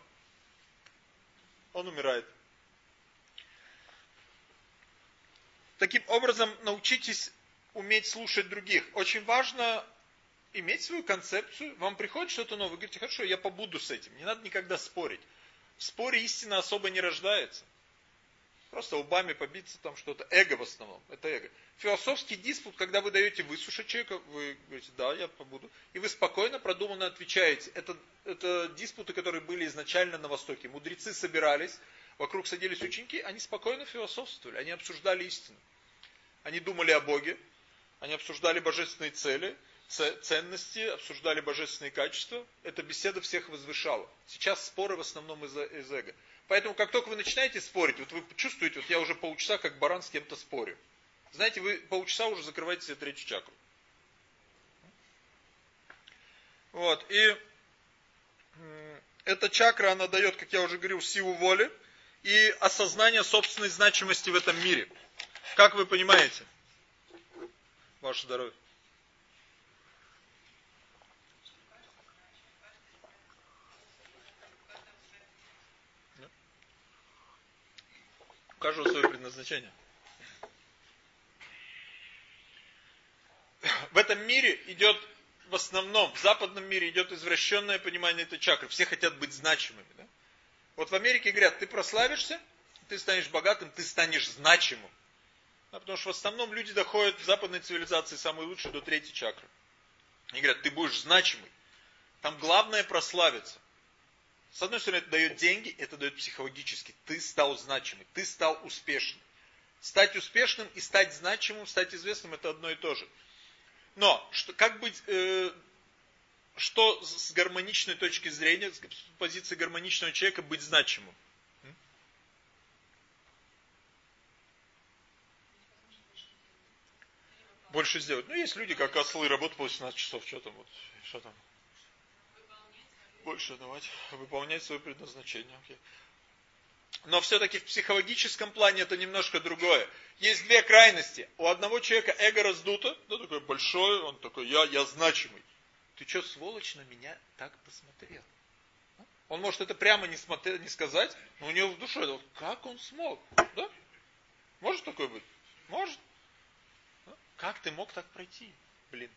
он умирает. Таким образом, научитесь уметь слушать других. Очень важно иметь свою концепцию. Вам приходит что-то новое, вы говорите, хорошо, я побуду с этим. Не надо никогда спорить. В споре истина особо не рождается. Просто лбами побиться там что-то. Эго в основном. Это эго. Философский диспут, когда вы даете выслушать человека, вы говорите, да, я побуду. И вы спокойно, продуманно отвечаете. Это, это диспуты, которые были изначально на Востоке. Мудрецы собирались, вокруг садились ученики, они спокойно философствовали, они обсуждали истину. Они думали о Боге, они обсуждали божественные цели, ценности, обсуждали божественные качества. Эта беседа всех возвышала. Сейчас споры в основном из, из эго. Поэтому, как только вы начинаете спорить, вот вы чувствуете, вот я уже полчаса как баран с кем-то спорю. Знаете, вы полчаса уже закрываете себе третью чакру. Вот, и эта чакра, она дает, как я уже говорил, силу воли и осознание собственной значимости в этом мире. Как вы понимаете? Ваше здоровье. У каждого свое предназначение. В этом мире идет, в основном, в западном мире идет извращенное понимание этой чакры. Все хотят быть значимыми. Да? Вот в Америке говорят, ты прославишься, ты станешь богатым, ты станешь значимым. Да, потому что в основном люди доходят в западной цивилизации самые лучшие до третьей чакры. Они говорят, ты будешь значимый. Там главное прославиться. С одной стороны, это дает деньги, это дает психологически. Ты стал значимым, ты стал успешным. Стать успешным и стать значимым, стать известным, это одно и то же. Но, что, как быть, э, что с гармоничной точки зрения, с позиции гармоничного человека быть значимым? Больше сделать. Ну, есть люди, как ослы, работают по 18 часов, что там, вот, что там больше давать, выполнять свое предназначение. Но все-таки в психологическом плане это немножко другое. Есть две крайности. У одного человека эго раздуто, да, такой большой, он такой, я, я значимый. Ты что, сволочь, на меня так посмотрел? Он может это прямо не, смотреть, не сказать, но у него в душе, вот, как он смог? Да? Может такое быть? Может. Как ты мог так пройти? Блин.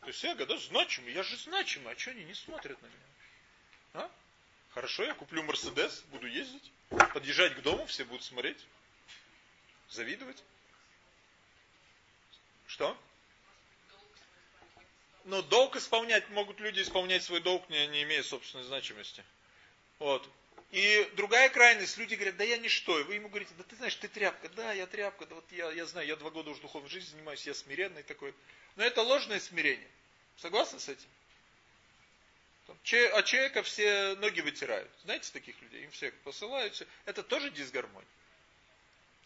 То есть эго, да, значимый, я же значимый, а что они не смотрят на меня? А? Хорошо, я куплю Мерседес, буду ездить, подъезжать к дому, все будут смотреть, завидовать. Что? Но долг исполнять, могут люди исполнять свой долг, не, не имея собственной значимости. Вот. И другая крайность, люди говорят, да я ничто. И вы ему говорите, да ты знаешь, ты тряпка. Да, я тряпка, да вот я, я знаю, я два года уже духовной жизнью занимаюсь, я смиренный такой. Но это ложное смирение. Согласны с этим? А человека все ноги вытирают. Знаете таких людей? Им всех посылают. Это тоже дисгармония.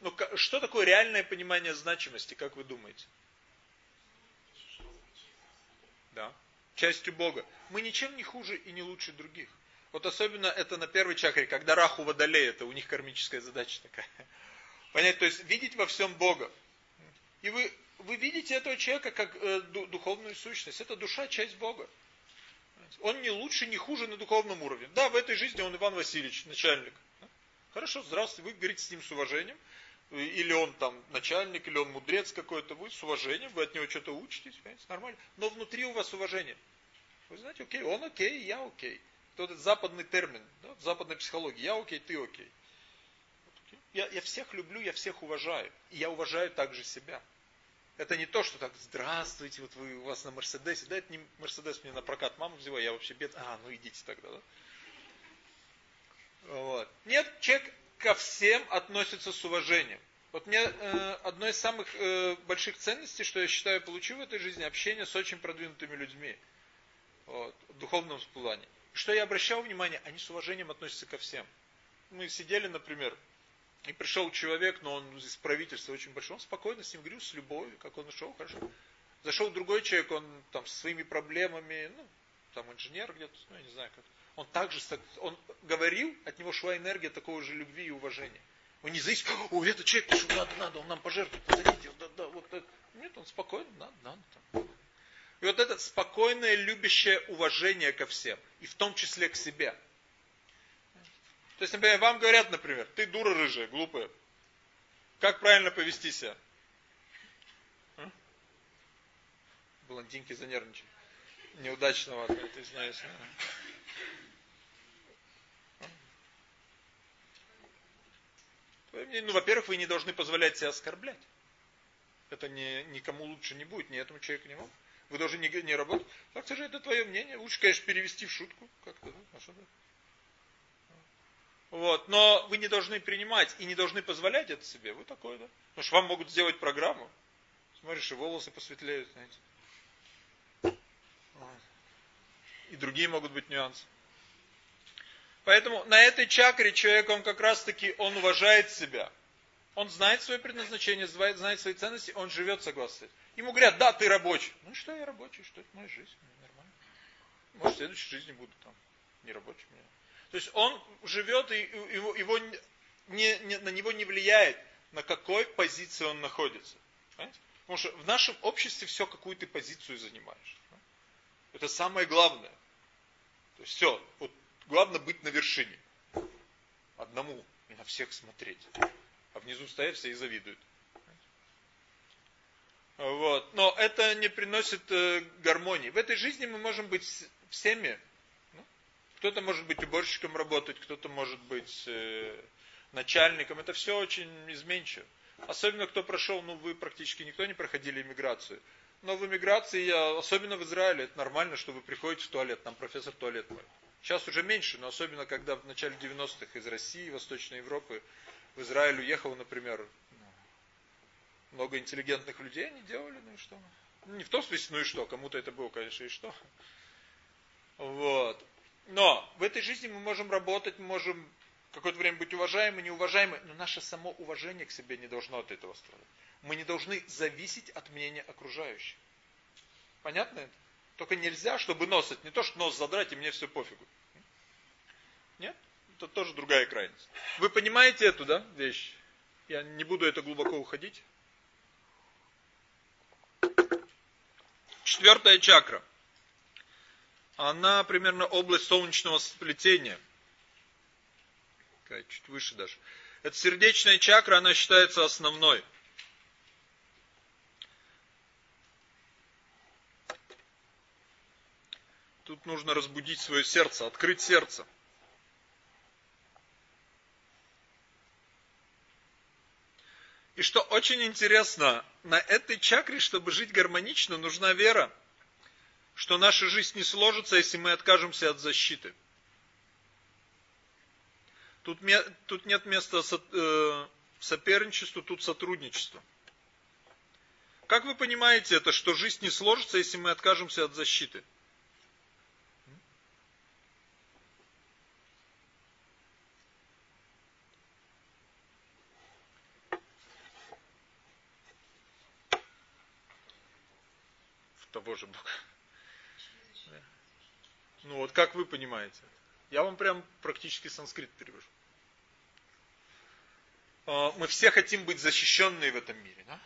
Но что такое реальное понимание значимости, как вы думаете? Да. Частью Бога. Мы ничем не хуже и не лучше других. Вот особенно это на первой чакре, когда Раху водолей, это у них кармическая задача такая. Понять, то есть видеть во всем Бога. И вы вы видите этого человека как э, духовную сущность. Это душа, часть Бога. Он не лучше, не хуже на духовном уровне. Да, в этой жизни он Иван Васильевич, начальник. Хорошо, здравствуйте, вы говорите с ним с уважением. Или он там начальник, или он мудрец какой-то. Вы с уважением, вы от него что-то учитесь, понимаете, нормально. Но внутри у вас уважение. Вы знаете, окей, он окей, я окей. Это западный термин, да, западной психологии. Я окей, ты окей. Я, я всех люблю, я всех уважаю. И я уважаю также себя. Это не то, что так, здравствуйте, вот вы у вас на Мерседесе. Да, это не Мерседес мне на прокат мама взяла, я вообще бед. А, ну идите тогда, да? Вот. Нет, человек ко всем относится с уважением. Вот мне э, одно из самых э, больших ценностей, что я считаю, получил в этой жизни, общение с очень продвинутыми людьми. Вот, в духовном плане. Что я обращал внимание, они с уважением относятся ко всем. Мы сидели, например, и пришел человек, но он из правительства очень большой, он спокойно с ним говорил, с любовью, как он ушел, хорошо. Зашел другой человек, он там со своими проблемами, ну, там инженер где-то, ну, я не знаю как. Он также, он говорил, от него шла энергия такого же любви и уважения. Он не зависит, о, этот человек, надо, надо, он нам пожертвует, позовите, да, да, вот это. Нет, он спокойно, надо, надо. Там. И вот это спокойное, любящее уважение ко всем, и в том числе к себе. То есть, например, вам говорят, например, ты дура рыжая, глупая. Как правильно повести себя? А? Блондинки занервничали. Неудачного ответа, знаешь. Ну, во-первых, вы не должны позволять себя оскорблять. Это не, никому лучше не будет, ни этому человеку не могут. Вы должны не, не работать. Так же это твое мнение. Лучше, конечно, перевести в шутку. Как-то, да? Вот. Но вы не должны принимать и не должны позволять это себе. Вы такой, да? Потому что вам могут сделать программу. Смотришь, и волосы посветлеют, знаете. И другие могут быть нюансы. Поэтому на этой чакре человек, он как раз таки, он уважает себя. Он знает свое предназначение, знает свои ценности, он живет согласно Ему говорят, да, ты рабочий. Ну что я рабочий, что это моя жизнь, нормально. Может, в следующей жизни буду там не рабочим. То есть он живет, и его, его не, не, на него не влияет, на какой позиции он находится. Понимаете? Потому что в нашем обществе все, какую ты позицию занимаешь. Это самое главное. То есть все, вот главное быть на вершине. Одному на всех смотреть. А внизу стоят все и завидуют. Вот. Но это не приносит э, гармонии. В этой жизни мы можем быть всеми. Ну, кто-то может быть уборщиком работать, кто-то может быть э, начальником. Это все очень изменчиво. Особенно кто прошел, ну вы практически никто не проходили иммиграцию. Но в иммиграции, особенно в Израиле, это нормально, что вы приходите в туалет, там профессор туалет мой. Сейчас уже меньше, но особенно когда в начале 90-х из России, Восточной Европы в Израиль уехал, например, много интеллигентных людей они делали, ну и что? Ну, не в том смысле, ну и что, кому-то это было, конечно, и что. Вот. Но в этой жизни мы можем работать, мы можем какое-то время быть уважаемы, неуважаемы, но наше само уважение к себе не должно от этого страдать. Мы не должны зависеть от мнения окружающих. Понятно это? Только нельзя, чтобы нос, это не то, что нос задрать, и мне все пофигу. Нет? Это тоже другая крайность. Вы понимаете эту, да, вещь? Я не буду это глубоко уходить. Четвертая чакра. Она примерно область солнечного сплетения. Чуть выше даже. Это сердечная чакра, она считается основной. Тут нужно разбудить свое сердце, открыть сердце. И что очень интересно, на этой чакре, чтобы жить гармонично, нужна вера, что наша жизнь не сложится, если мы откажемся от защиты. Тут, тут нет места э, соперничеству, тут сотрудничество. Как вы понимаете это, что жизнь не сложится, если мы откажемся от защиты? Того же Бога. Ну вот как вы понимаете? Я вам прям практически санскрит перевожу. А, мы все хотим быть защищенные в этом мире. Да?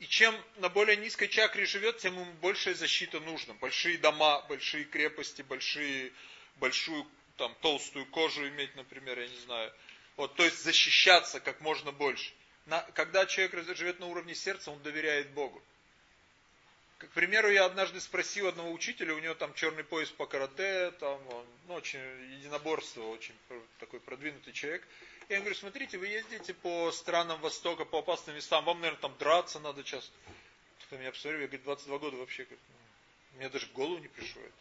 И чем на более низкой чакре живет, тем ему большая защита нужна. Большие дома, большие крепости, большие, большую там, толстую кожу иметь, например, я не знаю. Вот, то есть защищаться как можно больше. На, когда человек живет на уровне сердца, он доверяет Богу. К примеру, я однажды спросил одного учителя, у него там черный пояс по карате, там ну, очень единоборство, очень такой продвинутый человек. И я говорю, смотрите, вы ездите по странам Востока, по опасным местам, вам, наверное, там драться надо часто. Кто меня посмотрел, я говорю, 22 года вообще, как, ну, мне даже в голову не пришло это.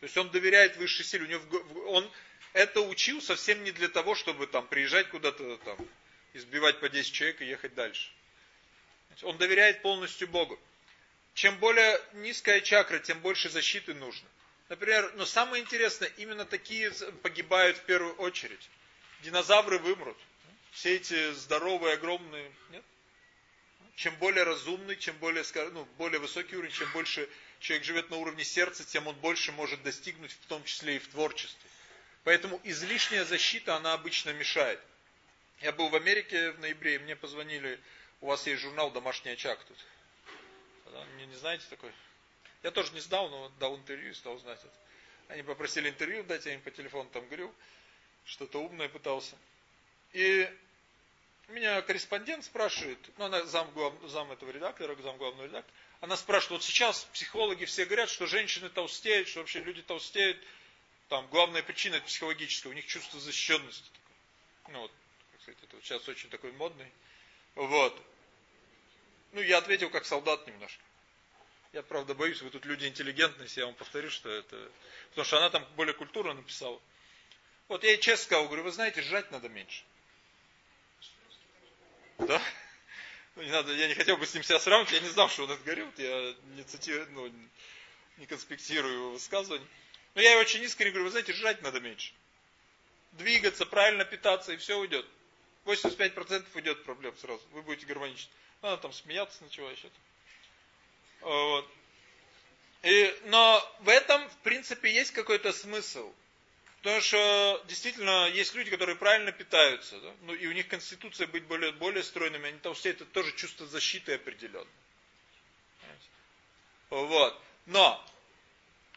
То есть он доверяет высшей силе, у него, он это учил совсем не для того, чтобы там приезжать куда-то там, избивать по 10 человек и ехать дальше. Он доверяет полностью Богу. Чем более низкая чакра, тем больше защиты нужно. Например, но самое интересное, именно такие погибают в первую очередь. Динозавры вымрут. Все эти здоровые, огромные, нет? Чем более разумный, чем более, ну, более высокий уровень, чем больше человек живет на уровне сердца, тем он больше может достигнуть, в том числе и в творчестве. Поэтому излишняя защита, она обычно мешает. Я был в Америке в ноябре, мне позвонили, у вас есть журнал «Домашний очаг» тут. Не, не знаете такой? Я тоже не знал, но дал интервью и стал знать это. Они попросили интервью дать, я им по телефону там говорил, что-то умное пытался. И меня корреспондент спрашивает, ну она зам, глав, зам этого редактора, зам главного редактора, она спрашивает, вот сейчас психологи все говорят, что женщины толстеют, что вообще люди толстеют, там главная причина это психологическая, у них чувство защищенности. Ну вот, как сказать, это вот сейчас очень такой модный. Вот. Ну, я ответил как солдат немножко. Я, правда, боюсь, вы тут люди интеллигентные, если я вам повторю, что это... Потому что она там более культурно написала. Вот я ей честно сказал, говорю, вы знаете, жрать надо меньше. Да? Ну, не надо, я не хотел бы с ним себя сравнивать, я не знал, что он это говорил, я не цитирую, ну, не конспектирую его высказывание. Но я ей очень искренне говорю, вы знаете, жрать надо меньше. Двигаться, правильно питаться, и все уйдет. 85% уйдет проблем сразу, вы будете гармоничны. Надо там смеяться начала еще. Вот. И, но в этом, в принципе, есть какой-то смысл. Потому что действительно есть люди, которые правильно питаются, да? ну, и у них конституция быть более, более стройными, они толстеют, это тоже чувство защиты определенно. Вот. Но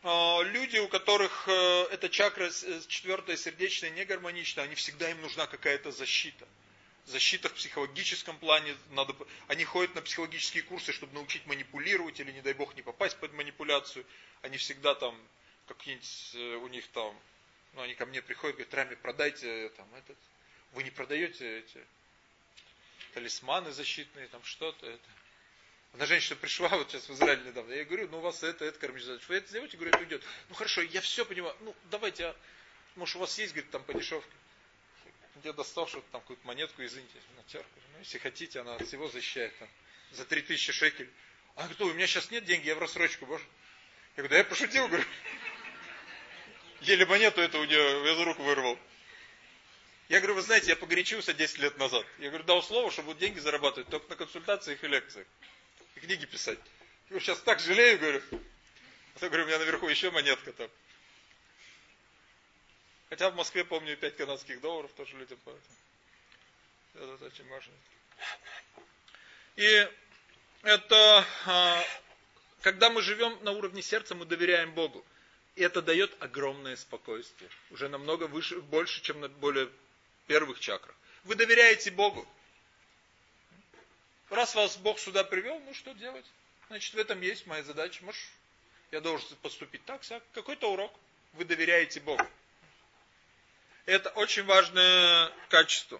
э, люди, у которых э, эта чакра э, четвертая сердечная не гармонична, они всегда им нужна какая-то защита. Защита в психологическом плане, надо, они ходят на психологические курсы, чтобы научить манипулировать или, не дай бог, не попасть под манипуляцию. Они всегда там, какие-нибудь э, у них там ну, они ко мне приходят, говорят, Рами, продайте там этот. Вы не продаете эти талисманы защитные, там что-то это. Одна женщина пришла вот сейчас в Израиль недавно. Я говорю, ну у вас это, это кормить. Вы это сделаете? Говорю, это уйдет. Ну хорошо, я все понимаю. Ну давайте, а, может у вас есть, говорит, там по дешевке. Я достал что-то там какую-то монетку, извините, натер. Ну если хотите, она всего защищает там за 3000 шекелей. А кто, у меня сейчас нет денег, я в рассрочку, боже. Я говорю, да я пошутил, говорю. Еле монету это у нее из рук вырвал. Я говорю, вы знаете, я погорячился 10 лет назад. Я говорю, дал слово, что будут деньги зарабатывать только на консультациях и лекциях. И книги писать. Я говорю, сейчас так жалею, говорю. А то, говорю, у меня наверху еще монетка там. Хотя в Москве, помню, 5 канадских долларов тоже людям платят. Это очень важно. И это, а, когда мы живем на уровне сердца, мы доверяем Богу. И это дает огромное спокойствие. Уже намного выше, больше, чем на более первых чакрах. Вы доверяете Богу. Раз вас Бог сюда привел, ну что делать? Значит, в этом есть моя задача. Может, я должен поступить так, сяк. Какой-то урок. Вы доверяете Богу. Это очень важное качество.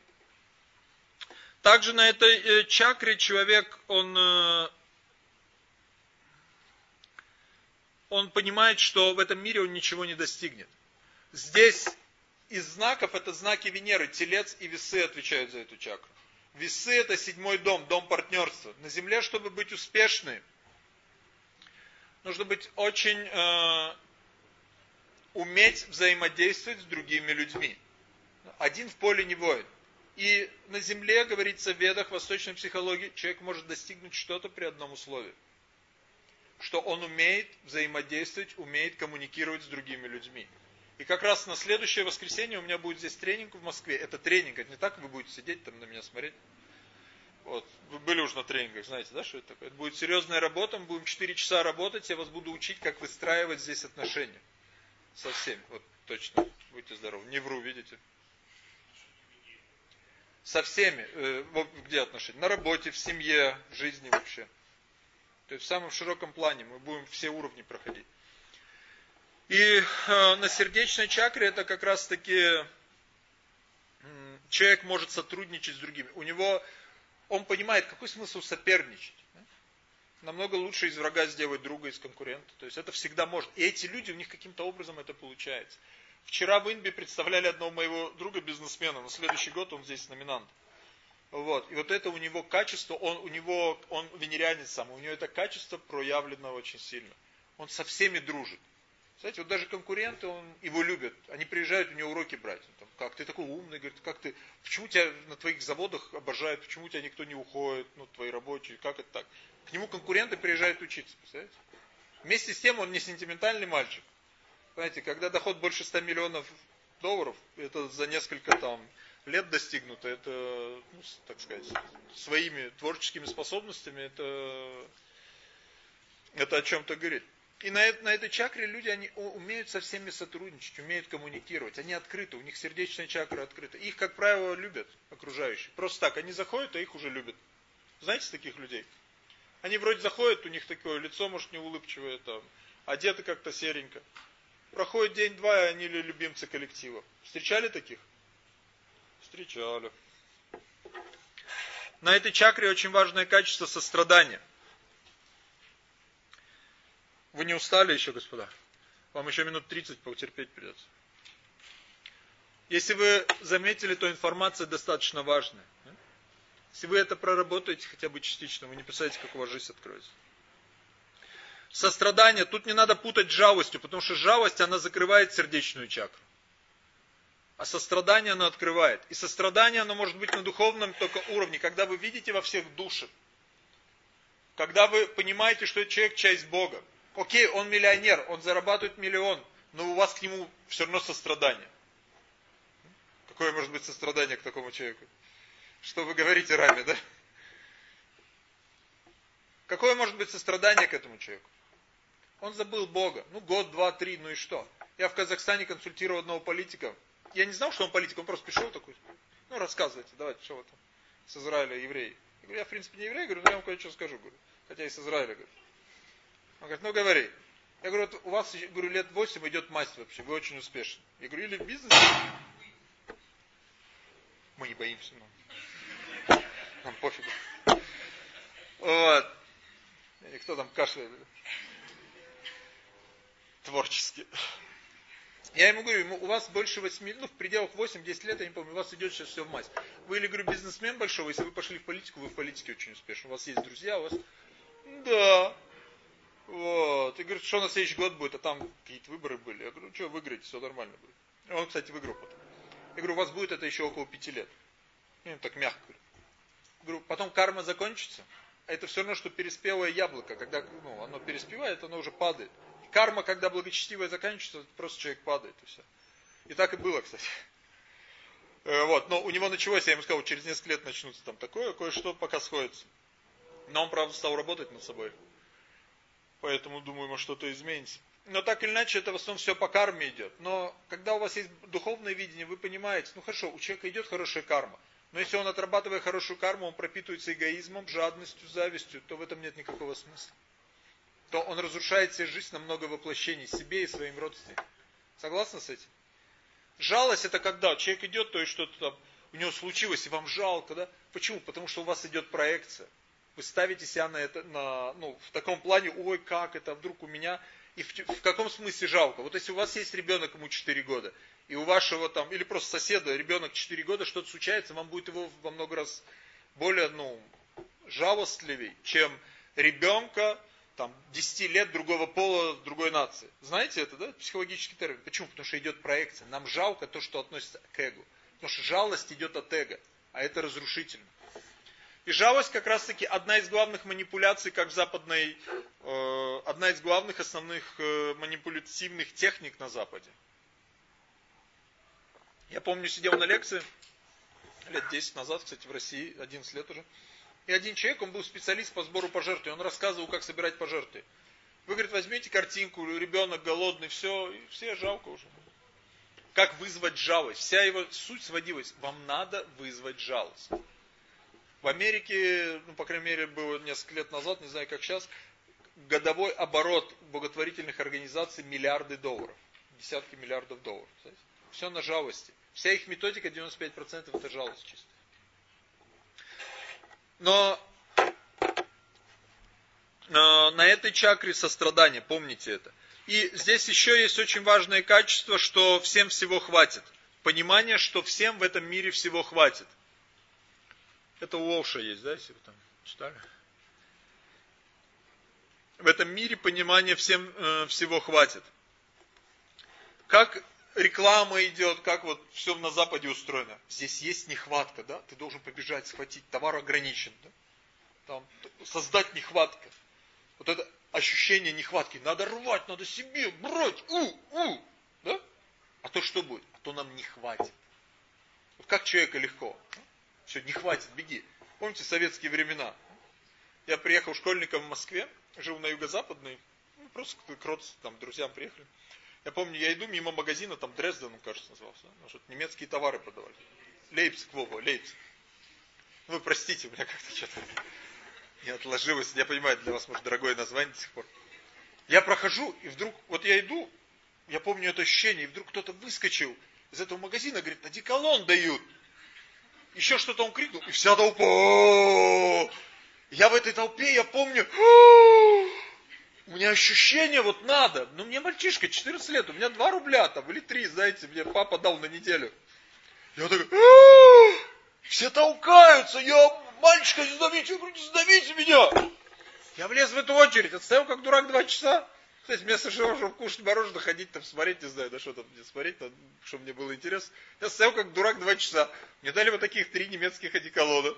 Также на этой э, чакре человек, он э, он понимает, что в этом мире он ничего не достигнет. Здесь из знаков это знаки Венеры, телец и весы отвечают за эту чакру. Весы это седьмой дом, дом партнерства. На земле, чтобы быть успешным, нужно быть очень э, уметь взаимодействовать с другими людьми. Один в поле не воин. И на земле, говорится в ведах восточной психологии, человек может достигнуть что-то при одном условии что он умеет взаимодействовать, умеет коммуникировать с другими людьми. И как раз на следующее воскресенье у меня будет здесь тренинг в Москве. Это тренинг, это не так вы будете сидеть там на меня смотреть. Вот, вы были уже на тренингах, знаете, да, что это такое? Это будет серьезная работа, мы будем 4 часа работать, я вас буду учить, как выстраивать здесь отношения. Со всеми, вот точно, будьте здоровы. Не вру, видите? Со всеми, э, где отношения? На работе, в семье, в жизни вообще. То есть в самом широком плане мы будем все уровни проходить. И э, на сердечной чакре это как раз таки э, человек может сотрудничать с другими. У него, он понимает, какой смысл соперничать. Намного лучше из врага сделать друга, из конкурента. То есть это всегда может. И эти люди, у них каким-то образом это получается. Вчера в Инбе представляли одного моего друга бизнесмена. На следующий год он здесь номинант. Вот. И вот это у него качество, он, у него, он венерянец сам, у него это качество проявлено очень сильно. Он со всеми дружит. Знаете, вот даже конкуренты, он, его любят. Они приезжают у него уроки брать. Он там, как ты такой умный, говорит, как ты, почему тебя на твоих заводах обожают, почему тебя никто не уходит, ну, твои рабочие, как это так? К нему конкуренты приезжают учиться, представляете? Вместе с тем он не сентиментальный мальчик. Знаете, когда доход больше 100 миллионов долларов, это за несколько там лет достигнуто, это, ну, так сказать, своими творческими способностями, это, это о чем-то говорит. И на, на этой чакре люди, они умеют со всеми сотрудничать, умеют коммуникировать. Они открыты, у них сердечная чакра открыта. Их, как правило, любят. окружающие. Просто так, они заходят, а их уже любят. Знаете таких людей? Они вроде заходят, у них такое лицо, может, не улыбчивое, там, одеты как-то серенько. Проходит день-два, и они любимцы коллектива. Встречали таких? Встречали. На этой чакре очень важное качество сострадания. Вы не устали еще, господа? Вам еще минут 30 потерпеть придется. Если вы заметили, то информация достаточно важная. Если вы это проработаете хотя бы частично, вы не представляете, как у вас жизнь откроется. Сострадание, тут не надо путать с жалостью, потому что жалость, она закрывает сердечную чакру. А сострадание оно открывает. И сострадание оно может быть на духовном только уровне, когда вы видите во всех душах. Когда вы понимаете, что этот человек часть Бога. Окей, он миллионер, он зарабатывает миллион, но у вас к нему все равно сострадание. Какое может быть сострадание к такому человеку? Что вы говорите раме, да? Какое может быть сострадание к этому человеку? Он забыл Бога. Ну, год, два, три, ну и что? Я в Казахстане консультировал одного политика. Я не знал, что он политик, он просто пришел такой. Ну, рассказывайте, давайте, что вы там с Израиля евреи. Я говорю, я в принципе не еврей, говорю, но я вам кое-что скажу, говорю. Хотя из Израиля, говорю. Он говорит, ну говори. Я говорю, вот у вас, говорю, лет 8 идет мать вообще, вы очень успешны. Я говорю, или в бизнесе. Мы не боимся, но нам пофигу. Вот. И кто там кашляет? Творчески. Я ему говорю, у вас больше 8, ну в пределах 8-10 лет, я не помню, у вас идет сейчас все в мать. Вы или, говорю, бизнесмен большой, если вы пошли в политику, вы в политике очень успешны. У вас есть друзья, у вас... Да. Вот. И говорит, что на следующий год будет, а там какие-то выборы были. Я говорю, ну что, выиграете, все нормально будет. Он, кстати, выиграл потом. Я говорю, у вас будет это еще около пяти лет. Я так мягко говорю. Говорю, потом карма закончится. А это все равно, что переспелое яблоко. Когда ну, оно переспевает, оно уже падает. Карма, когда благочестивая заканчивается, просто человек падает и все. И так и было, кстати. Э, вот, но у него началось, я ему сказал, через несколько лет начнутся там такое, кое-что пока сходится. Но он, правда, стал работать над собой. Поэтому, думаю, может что-то изменится. Но так или иначе, это в основном все по карме идет. Но когда у вас есть духовное видение, вы понимаете, ну хорошо, у человека идет хорошая карма. Но если он, отрабатывая хорошую карму, он пропитывается эгоизмом, жадностью, завистью, то в этом нет никакого смысла. То он разрушает себе жизнь на много воплощений, себе и своим родственникам. Согласны с этим? Жалость это когда человек идет, то есть что-то там у него случилось, и вам жалко, да? Почему? Потому что у вас идет проекция. Вы ставите себя на это, на, ну, в таком плане, ой, как это, вдруг у меня... И в, в каком смысле жалко? Вот если у вас есть ребенок, ему 4 года, и у вашего там, или просто соседа, ребенок 4 года, что-то случается, вам будет его во много раз более, ну, жалостливей, чем ребенка, там, 10 лет другого пола, другой нации. Знаете это, да? Психологический термин. Почему? Потому что идет проекция. Нам жалко то, что относится к эго. Потому что жалость идет от эго, а это разрушительно. И жалость как раз таки одна из главных манипуляций, как в западной, э, одна из главных основных э, манипулятивных техник на Западе. Я помню, сидел на лекции, лет 10 назад, кстати, в России, 11 лет уже. И один человек, он был специалист по сбору пожертвований, он рассказывал, как собирать пожертвования. Вы, говорит, возьмите картинку, ребенок голодный, все, и все жалко уже. Как вызвать жалость? Вся его суть сводилась, вам надо вызвать жалость. В Америке, ну, по крайней мере, было несколько лет назад, не знаю, как сейчас, годовой оборот благотворительных организаций миллиарды долларов. Десятки миллиардов долларов. Кстати. Все на жалости. Вся их методика 95% это жалость чистая. Но на этой чакре сострадание, помните это. И здесь еще есть очень важное качество, что всем всего хватит. Понимание, что всем в этом мире всего хватит. Это у Олша есть, да, если вы там читали? В этом мире понимания всем э, всего хватит. Как реклама идет, как вот все на Западе устроено. Здесь есть нехватка, да? Ты должен побежать, схватить, товар ограничен, да? Там, создать нехватка. Вот это ощущение нехватки. Надо рвать, надо себе брать, у, у, да? А то что будет? А то нам не хватит. Вот как человека легко. Все, не хватит, беги. Помните советские времена? Я приехал школьником в Москве, жил на юго-западной, ну, просто к там, друзьям приехали. Я помню, я иду мимо магазина, там Дрезден, кажется, назывался, ну, что немецкие товары продавали. Лейпциг, Вова, Лейпциг. Вы простите, у меня как-то что-то не отложилось. Я понимаю, для вас, может, дорогое название до сих пор. Я прохожу, и вдруг, вот я иду, я помню это ощущение, и вдруг кто-то выскочил из этого магазина, говорит, одеколон дают. Еще что-то он крикнул, и вся толпа. Я в этой толпе, я помню, у меня ощущение вот надо. Ну, мне мальчишка, 14 лет, у меня 2 рубля там, или 3, знаете, мне папа дал на неделю. Я такой, все толкаются, я, мальчика, не сдавите, я не сдавите меня. Я влез в эту очередь, отстоял как дурак два часа. Кстати, вместо того, чтобы кушать мороженое, ходить там смотреть, не знаю, да что там мне смотреть, чтобы мне было интересно. Я стоял как дурак два часа. Мне дали вот таких три немецких одеколона.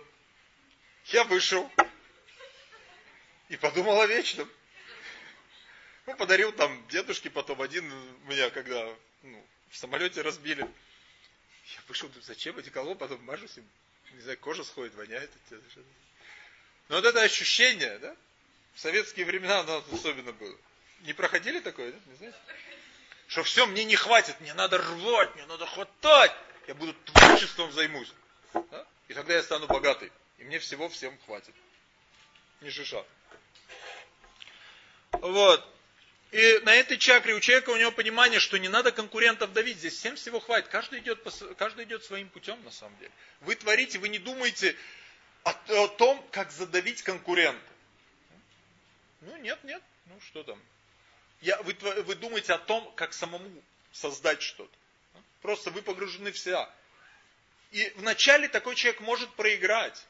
Я вышел. И подумал о вечном. Ну, подарил там дедушке потом один меня, когда ну, в самолете разбили. Я вышел, думаю, зачем одеколон, потом мажусь, им, не знаю, кожа сходит, воняет. Но вот это ощущение, да, в советские времена оно особенно было. Не проходили такое, да? Не знаете? Что все, мне не хватит, мне надо рвать, мне надо хватать. Я буду творчеством займусь. Да? И тогда я стану богатый. И мне всего всем хватит. Не шиша. Вот. И на этой чакре у человека у него понимание, что не надо конкурентов давить. Здесь всем всего хватит. Каждый идет, каждый идет своим путем на самом деле. Вы творите, вы не думаете о, о том, как задавить конкурента. Ну нет, нет. Ну что там. Я, вы, вы думаете о том, как самому создать что-то. Просто вы погружены в себя. И вначале такой человек может проиграть.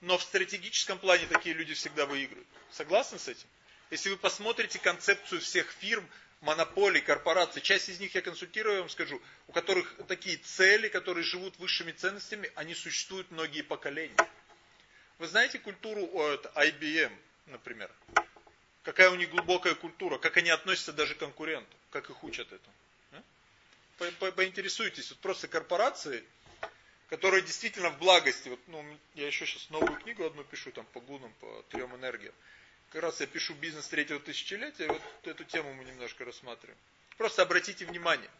Но в стратегическом плане такие люди всегда выигрывают. Согласны с этим? Если вы посмотрите концепцию всех фирм, монополий, корпораций, часть из них я консультирую, я вам скажу, у которых такие цели, которые живут высшими ценностями, они существуют многие поколения. Вы знаете культуру от IBM, например? Какая у них глубокая культура, как они относятся даже к конкуренту, как их учат этому. По, по, поинтересуйтесь, вот просто корпорации, которые действительно в благости, вот, ну, я еще сейчас новую книгу одну пишу, там, по гунам, по трем энергиям. Как раз я пишу бизнес третьего тысячелетия, вот эту тему мы немножко рассматриваем. Просто обратите внимание,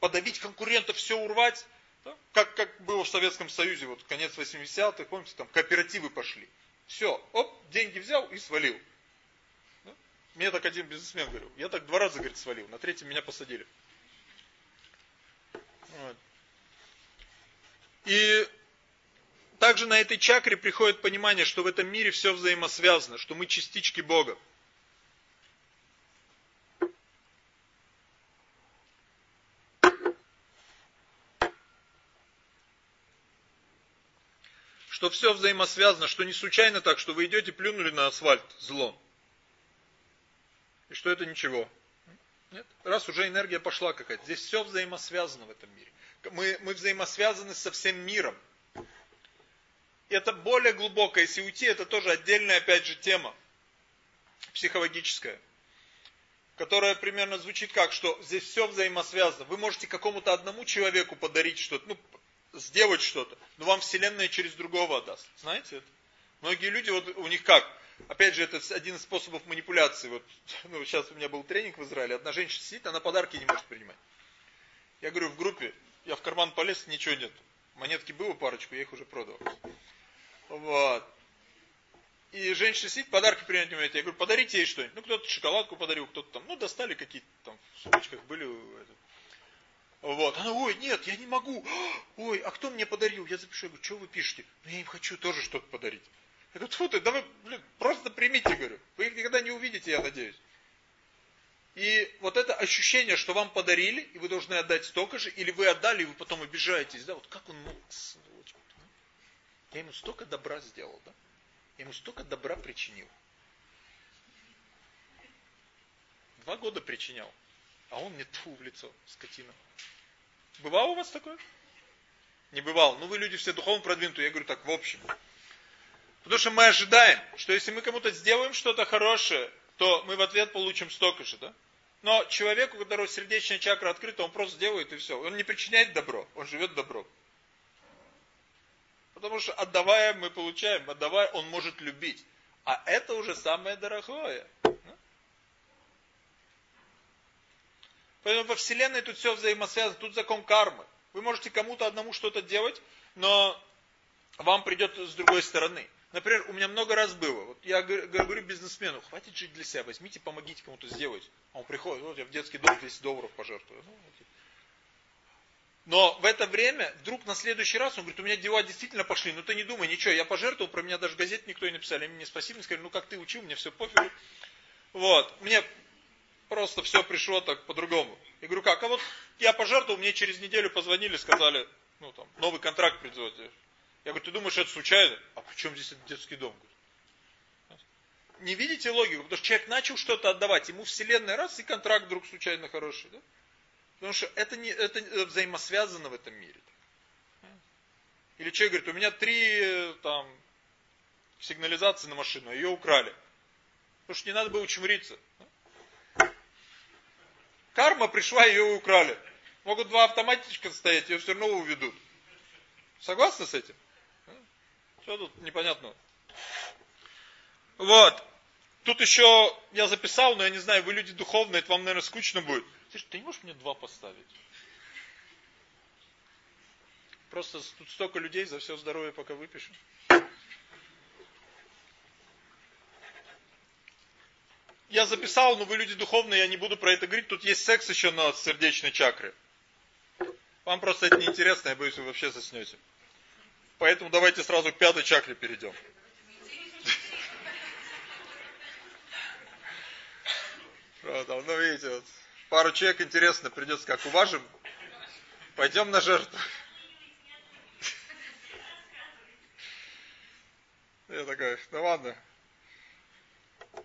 подавить конкурентов, все урвать, да? как, как было в Советском Союзе, вот конец 80-х, помните, там кооперативы пошли. Все, оп, деньги взял и свалил. Мне так один бизнесмен говорил. Я так два раза, говорит, свалил. На третьем меня посадили. Вот. И также на этой чакре приходит понимание, что в этом мире все взаимосвязано, что мы частички Бога. Что все взаимосвязано, что не случайно так, что вы идете, плюнули на асфальт злом и что это ничего. Нет? Раз уже энергия пошла какая-то. Здесь все взаимосвязано в этом мире. Мы, мы взаимосвязаны со всем миром. И это более глубоко. Если уйти, это тоже отдельная, опять же, тема. Психологическая. Которая примерно звучит как, что здесь все взаимосвязано. Вы можете какому-то одному человеку подарить что-то, ну, сделать что-то, но вам Вселенная через другого отдаст. Знаете это? Многие люди, вот у них как? Опять же, это один из способов манипуляции. Вот, ну, сейчас у меня был тренинг в Израиле, одна женщина сидит, она подарки не может принимать. Я говорю, в группе, я в карман полез, ничего нет. Монетки было парочку, я их уже продал. Вот. И женщина сидит, подарки принять не умеет. Я говорю, подарите ей что-нибудь. Ну, кто-то шоколадку подарил, кто-то там, ну, достали какие-то там в сумочках были. Это. Вот. Она, ой, нет, я не могу. Ой, а кто мне подарил? Я запишу, я говорю, что вы пишете? Ну, я им хочу тоже что-то подарить. Я говорю, тьфу ты, да вы, блин, просто примите, говорю. Вы их никогда не увидите, я надеюсь. И вот это ощущение, что вам подарили, и вы должны отдать столько же, или вы отдали, и вы потом обижаетесь, да, вот как он мог, я ему столько добра сделал, да, я ему столько добра причинил. Два года причинял, а он мне тьфу в лицо, скотина. Бывало у вас такое? Не бывало. Ну вы люди все духовно продвинутые, я говорю так, в общем. Потому что мы ожидаем, что если мы кому-то сделаем что-то хорошее, то мы в ответ получим столько же, да? Но человеку, у которого сердечная чакра открыта, он просто делает и все. Он не причиняет добро, он живет добро. Потому что отдавая мы получаем, отдавая он может любить. А это уже самое дорогое. Поэтому во Вселенной тут все взаимосвязано, тут закон кармы. Вы можете кому-то одному что-то делать, но вам придет с другой стороны. Например, у меня много раз было. Вот я говорю бизнесмену, хватит жить для себя, возьмите, помогите кому-то сделать. А он приходит, вот я в детский дом 200 долларов пожертвую. Ну, но в это время, вдруг на следующий раз, он говорит, у меня дела действительно пошли, ну ты не думай, ничего, я пожертвовал, про меня даже газет никто не написали, мне спасибо, мне сказали, ну как ты учил, мне все пофигу. Вот, мне просто все пришло так по-другому. Я говорю, как, а вот я пожертвовал, мне через неделю позвонили, сказали, ну там, новый контракт придет. Я говорю, ты думаешь, это случайно? А при чем здесь этот детский дом? Не видите логику? Потому что человек начал что-то отдавать, ему вселенная раз, и контракт вдруг случайно хороший. Да? Потому что это, не, это взаимосвязано в этом мире. Или человек говорит, у меня три там, сигнализации на машину, ее украли. Потому что не надо было чмуриться. Карма пришла, ее украли. Могут два автоматичка стоять, ее все равно уведут. Согласны с этим? Что тут непонятно? Вот. Тут еще я записал, но я не знаю, вы люди духовные, это вам, наверное, скучно будет. Слушай, ты не можешь мне два поставить? Просто тут столько людей, за все здоровье пока выпишем. Я записал, но вы люди духовные, я не буду про это говорить. Тут есть секс еще на сердечной чакре. Вам просто это неинтересно, я боюсь, вы вообще заснете. Поэтому давайте сразу к пятой чакре перейдем. Ну, видите, вот, пару человек интересно придется, как уважим. Пойдем на жертву. Я такой, ну ладно.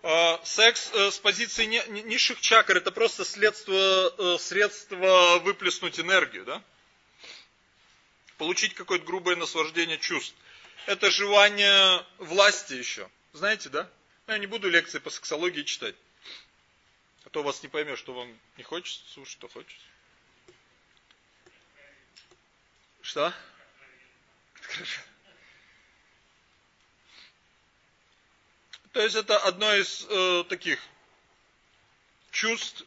А, секс э, с позиции низших чакр это просто следство, э, средство выплеснуть энергию, да? Получить какое-то грубое наслаждение чувств. Это желание власти еще. Знаете, да? Я не буду лекции по сексологии читать. А то вас не поймешь, что вам не хочется слушать, что хочется. Что? То есть это одно из э, таких чувств,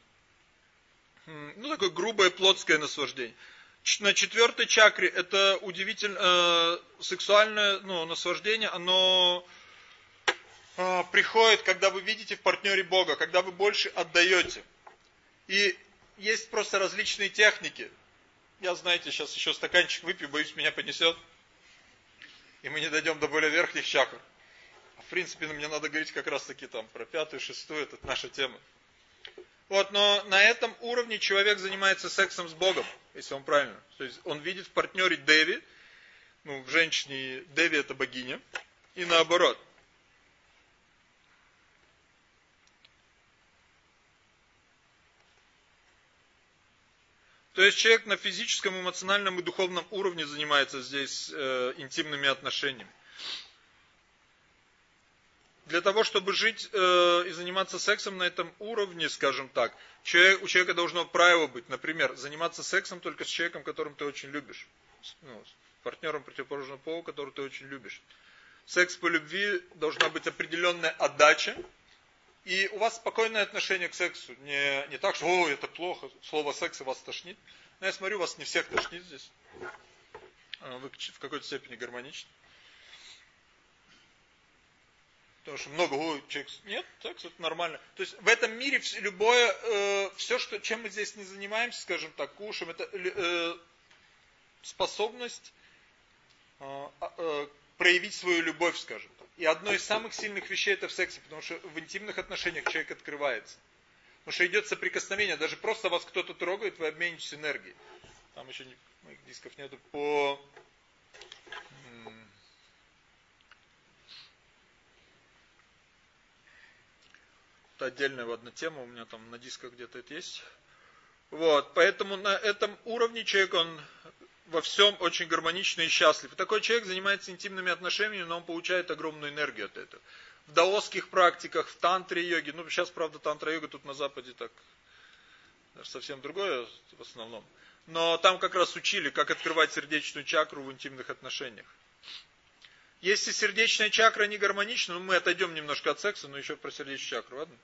ну такое грубое плотское наслаждение. На четвертой чакре это удивительно э, сексуальное ну, наслаждение, оно а, приходит, когда вы видите в партнере Бога, когда вы больше отдаете. И есть просто различные техники. Я, знаете, сейчас еще стаканчик выпью, боюсь, меня понесет. И мы не дойдем до более верхних чакр. В принципе, ну, мне надо говорить как раз таки там про пятую, шестую, это наша тема. Вот, но на этом уровне человек занимается сексом с Богом, если он правильно. То есть он видит в партнере Деви, ну, в женщине Деви это богиня, и наоборот. То есть человек на физическом, эмоциональном и духовном уровне занимается здесь э, интимными отношениями. Для того, чтобы жить э, и заниматься сексом на этом уровне, скажем так, человек, у человека должно правило быть, например, заниматься сексом только с человеком, которым ты очень любишь. Ну, с партнером противоположного пола, которого ты очень любишь. Секс по любви должна быть определенная отдача, и у вас спокойное отношение к сексу. Не, не так, что, о, это плохо, слово секс вас тошнит. Но я смотрю, вас не всех тошнит здесь. А вы в какой-то степени гармоничны. Потому что много, человек, нет, секс это нормально. То есть в этом мире любое, э, все, что, чем мы здесь не занимаемся, скажем так, кушаем, это э, способность э, э, проявить свою любовь, скажем так. И одно из самых сильных вещей это в сексе, потому что в интимных отношениях человек открывается. Потому что идет соприкосновение, даже просто вас кто-то трогает, вы обменитесь энергией. Там еще не, моих дисков нету. По это отдельная одна тема, у меня там на дисках где-то это есть. Вот, поэтому на этом уровне человек, он во всем очень гармоничный и счастлив. И такой человек занимается интимными отношениями, но он получает огромную энергию от этого. В даосских практиках, в тантре йоге, ну сейчас, правда, тантра йога тут на Западе так, совсем другое в основном. Но там как раз учили, как открывать сердечную чакру в интимных отношениях. Если сердечная чакра не гармонична, ну мы отойдем немножко от секса, но еще про сердечную чакру, ладно?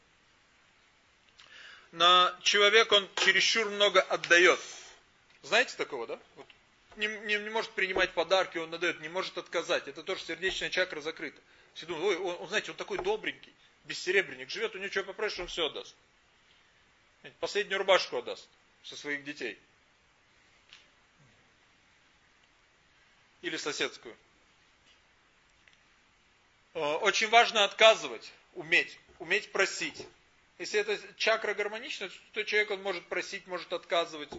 На человек он чересчур много отдает. Знаете такого, да? Вот не, не, не может принимать подарки, он надает, не может отказать. Это тоже сердечная чакра закрыта. Все думают, ой, он, он, знаете, он такой добренький, бессеребренник, живет, у него что попросишь, он все отдаст. Последнюю рубашку отдаст со своих детей. Или соседскую. Э, очень важно отказывать, уметь, уметь просить. Если эта чакра гармонична, то человек он может просить, может отказывать.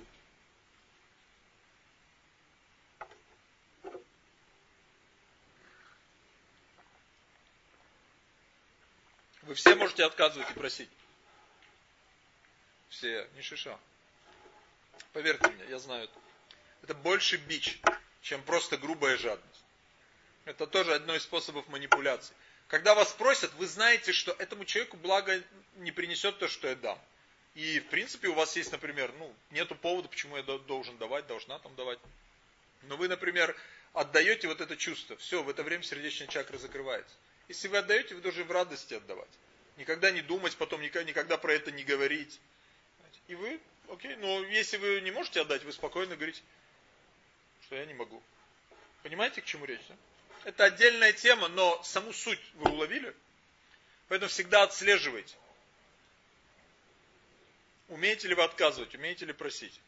Вы все можете отказывать и просить. Все, не шиша. Поверьте мне, я знаю это. Это больше бич, чем просто грубая жадность. Это тоже одно из способов манипуляции. Когда вас просят, вы знаете, что этому человеку благо не принесет то, что я дам. И, в принципе, у вас есть, например, ну, нету повода, почему я должен давать, должна там давать. Но вы, например, отдаете вот это чувство. Все, в это время сердечная чакра закрывается. Если вы отдаете, вы должны в радости отдавать. Никогда не думать, потом никогда, про это не говорить. И вы, окей, но если вы не можете отдать, вы спокойно говорите, что я не могу. Понимаете, к чему речь? Да? Это отдельная тема, но саму суть вы уловили? Поэтому всегда отслеживайте. Умеете ли вы отказывать, умеете ли просить?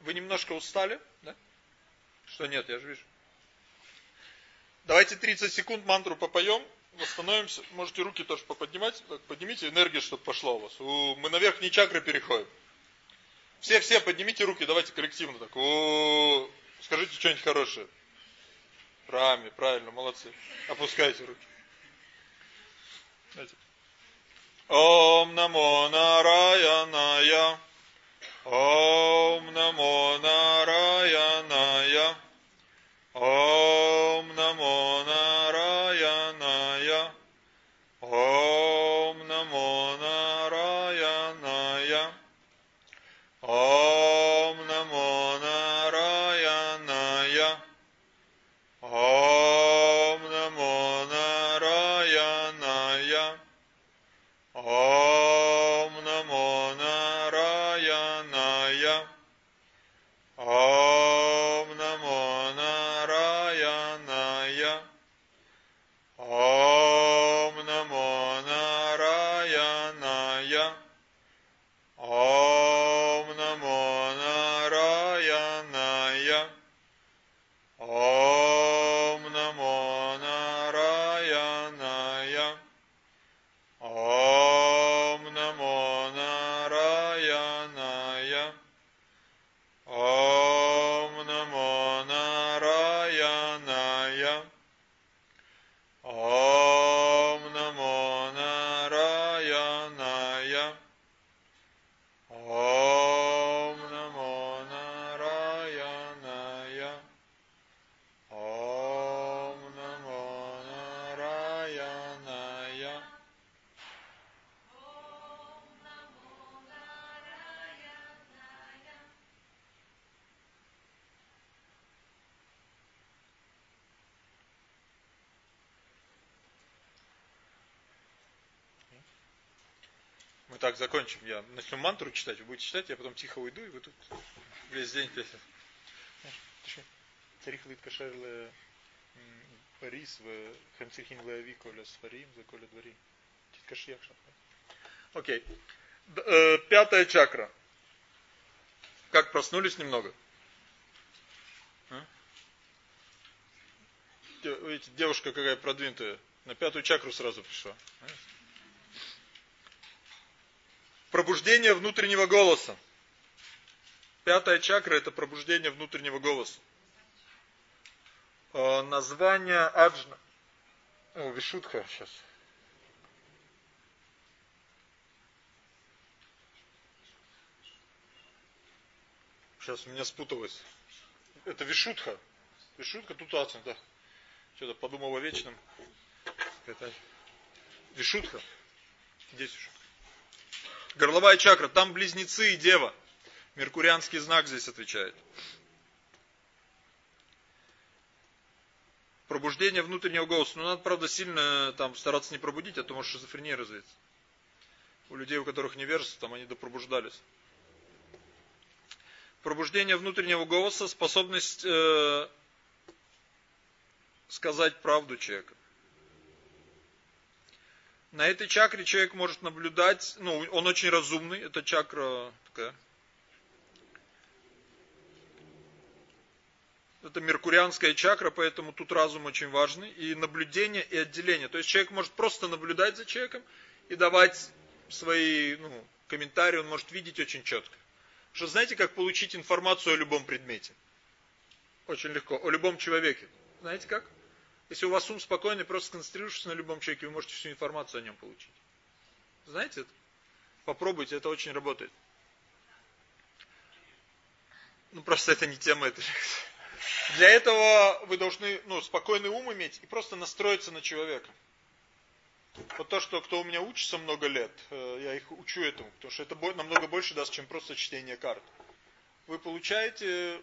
Вы немножко устали, да? Что нет, я же вижу. Давайте 30 секунд мантру попоем, восстановимся. Можете руки тоже поподнимать. Поднимите энергию, чтобы пошла у вас. У, мы на верхние чакры переходим. Все-все, поднимите руки, давайте коллективно так. У, скажите что-нибудь хорошее. Раме, правильно, молодцы. Опускайте руки. Ом намо нараяная. Ом намо нараяная. Ом намо нараяная. так закончим. Я начну мантру читать, вы будете читать, я потом тихо уйду, и вы тут весь день песен. צריך להתקשר לפריס והם צריכים להביא כל הספרים וכל הדברים. תתקשרי עכשיו. Окей. Э, пятая чакра. Как проснулись немного? А? Видите, девушка какая продвинутая. На пятую чакру сразу пришла. Пробуждение внутреннего голоса. Пятая чакра это пробуждение внутреннего голоса. Э, название Аджна. О, Вишутха сейчас. Сейчас у меня спуталось. Это Вишутха. Вишутха тут Ацин, да. Что-то подумал о вечном. Это Вишутха. Здесь Вишутха. Горловая чакра, там близнецы и дева. Меркурианский знак здесь отвечает. Пробуждение внутреннего голоса. Ну, надо, правда, сильно там стараться не пробудить, а то может шизофрения развиться. У людей, у которых невежество, там они допробуждались. Пробуждение внутреннего голоса, способность э, сказать правду человека. На этой чакре человек может наблюдать, ну, он очень разумный, это чакра такая. Это меркурианская чакра, поэтому тут разум очень важный. И наблюдение, и отделение. То есть человек может просто наблюдать за человеком и давать свои ну, комментарии, он может видеть очень четко. Что знаете, как получить информацию о любом предмете? Очень легко. О любом человеке. Знаете как? Если у вас ум спокойный, просто сконцентрируешься на любом человеке, вы можете всю информацию о нем получить. Знаете это? Попробуйте, это очень работает. Ну, просто это не тема этой лекции. Для этого вы должны ну, спокойный ум иметь и просто настроиться на человека. Вот то, что кто у меня учится много лет, э, я их учу этому, потому что это намного больше даст, чем просто чтение карт. Вы получаете,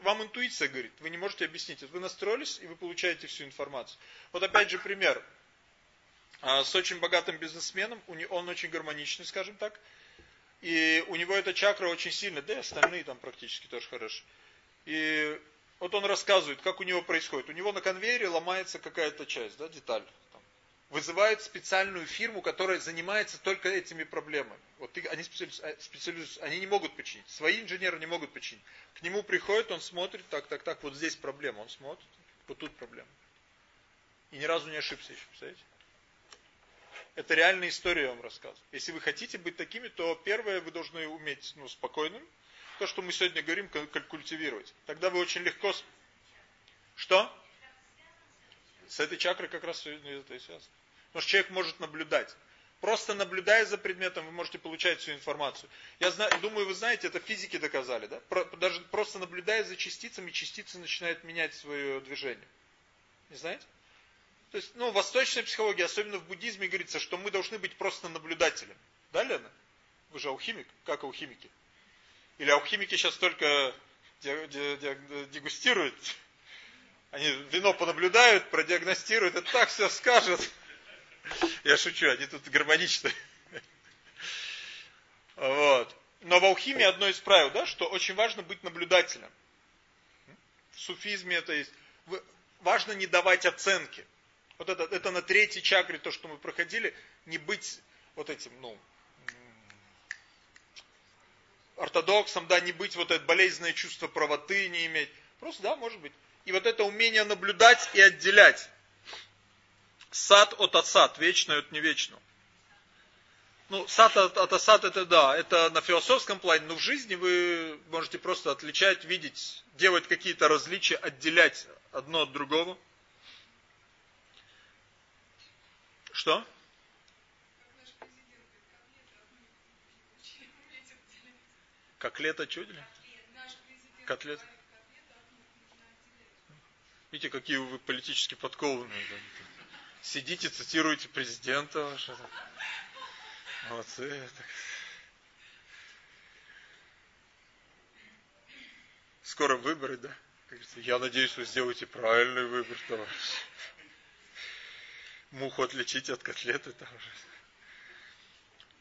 вам интуиция говорит, вы не можете объяснить. Вы настроились, и вы получаете всю информацию. Вот опять же пример. А, с очень богатым бизнесменом, он очень гармоничный, скажем так. И у него эта чакра очень сильная, да и остальные там практически тоже хороши. И вот он рассказывает, как у него происходит. У него на конвейере ломается какая-то часть, да, деталь вызывают специальную фирму, которая занимается только этими проблемами. Вот они специализируются, специализируются, они не могут починить. Свои инженеры не могут починить. К нему приходит, он смотрит, так, так, так, вот здесь проблема. Он смотрит, вот тут проблема. И ни разу не ошибся еще, представляете? Это реальная история, я вам рассказываю. Если вы хотите быть такими, то первое, вы должны уметь ну, спокойным. То, что мы сегодня говорим, культивировать. Тогда вы очень легко... Что? С этой чакрой как раз это и связано. Потому что человек может наблюдать. Просто наблюдая за предметом, вы можете получать всю информацию. Я знаю, думаю, вы знаете, это физики доказали, да? Про, даже просто наблюдая за частицами, частицы начинают менять свое движение. Не знаете? То есть, ну, восточная психология, особенно в буддизме, говорится, что мы должны быть просто наблюдателем. Да, Лена? Вы же алхимик. Как алхимики? Или алхимики сейчас только дегустируют? Они вино понаблюдают, продиагностируют, это так все скажут. Я шучу, они тут гармоничны. Вот. Но в алхимии одно из правил, да, что очень важно быть наблюдателем. В суфизме это есть. Важно не давать оценки. Вот это, это на третьей чакре, то, что мы проходили, не быть вот этим, ну, ортодоксом, да, не быть вот это болезненное чувство правоты не иметь. Просто, да, может быть. И вот это умение наблюдать и отделять. Сад от асад, вечное от невечного. Ну, сад от, от асад это да, это на философском плане, но в жизни вы можете просто отличать, видеть, делать какие-то различия, отделять одно от другого. Что? Как лето чудили? Котлет. Видите, какие вы политически подкованные. Сидите, цитируете президента вашего. Молодцы. Скоро выборы, да? Я надеюсь, вы сделаете правильный выбор, товарищ. Муху отличить от котлеты же.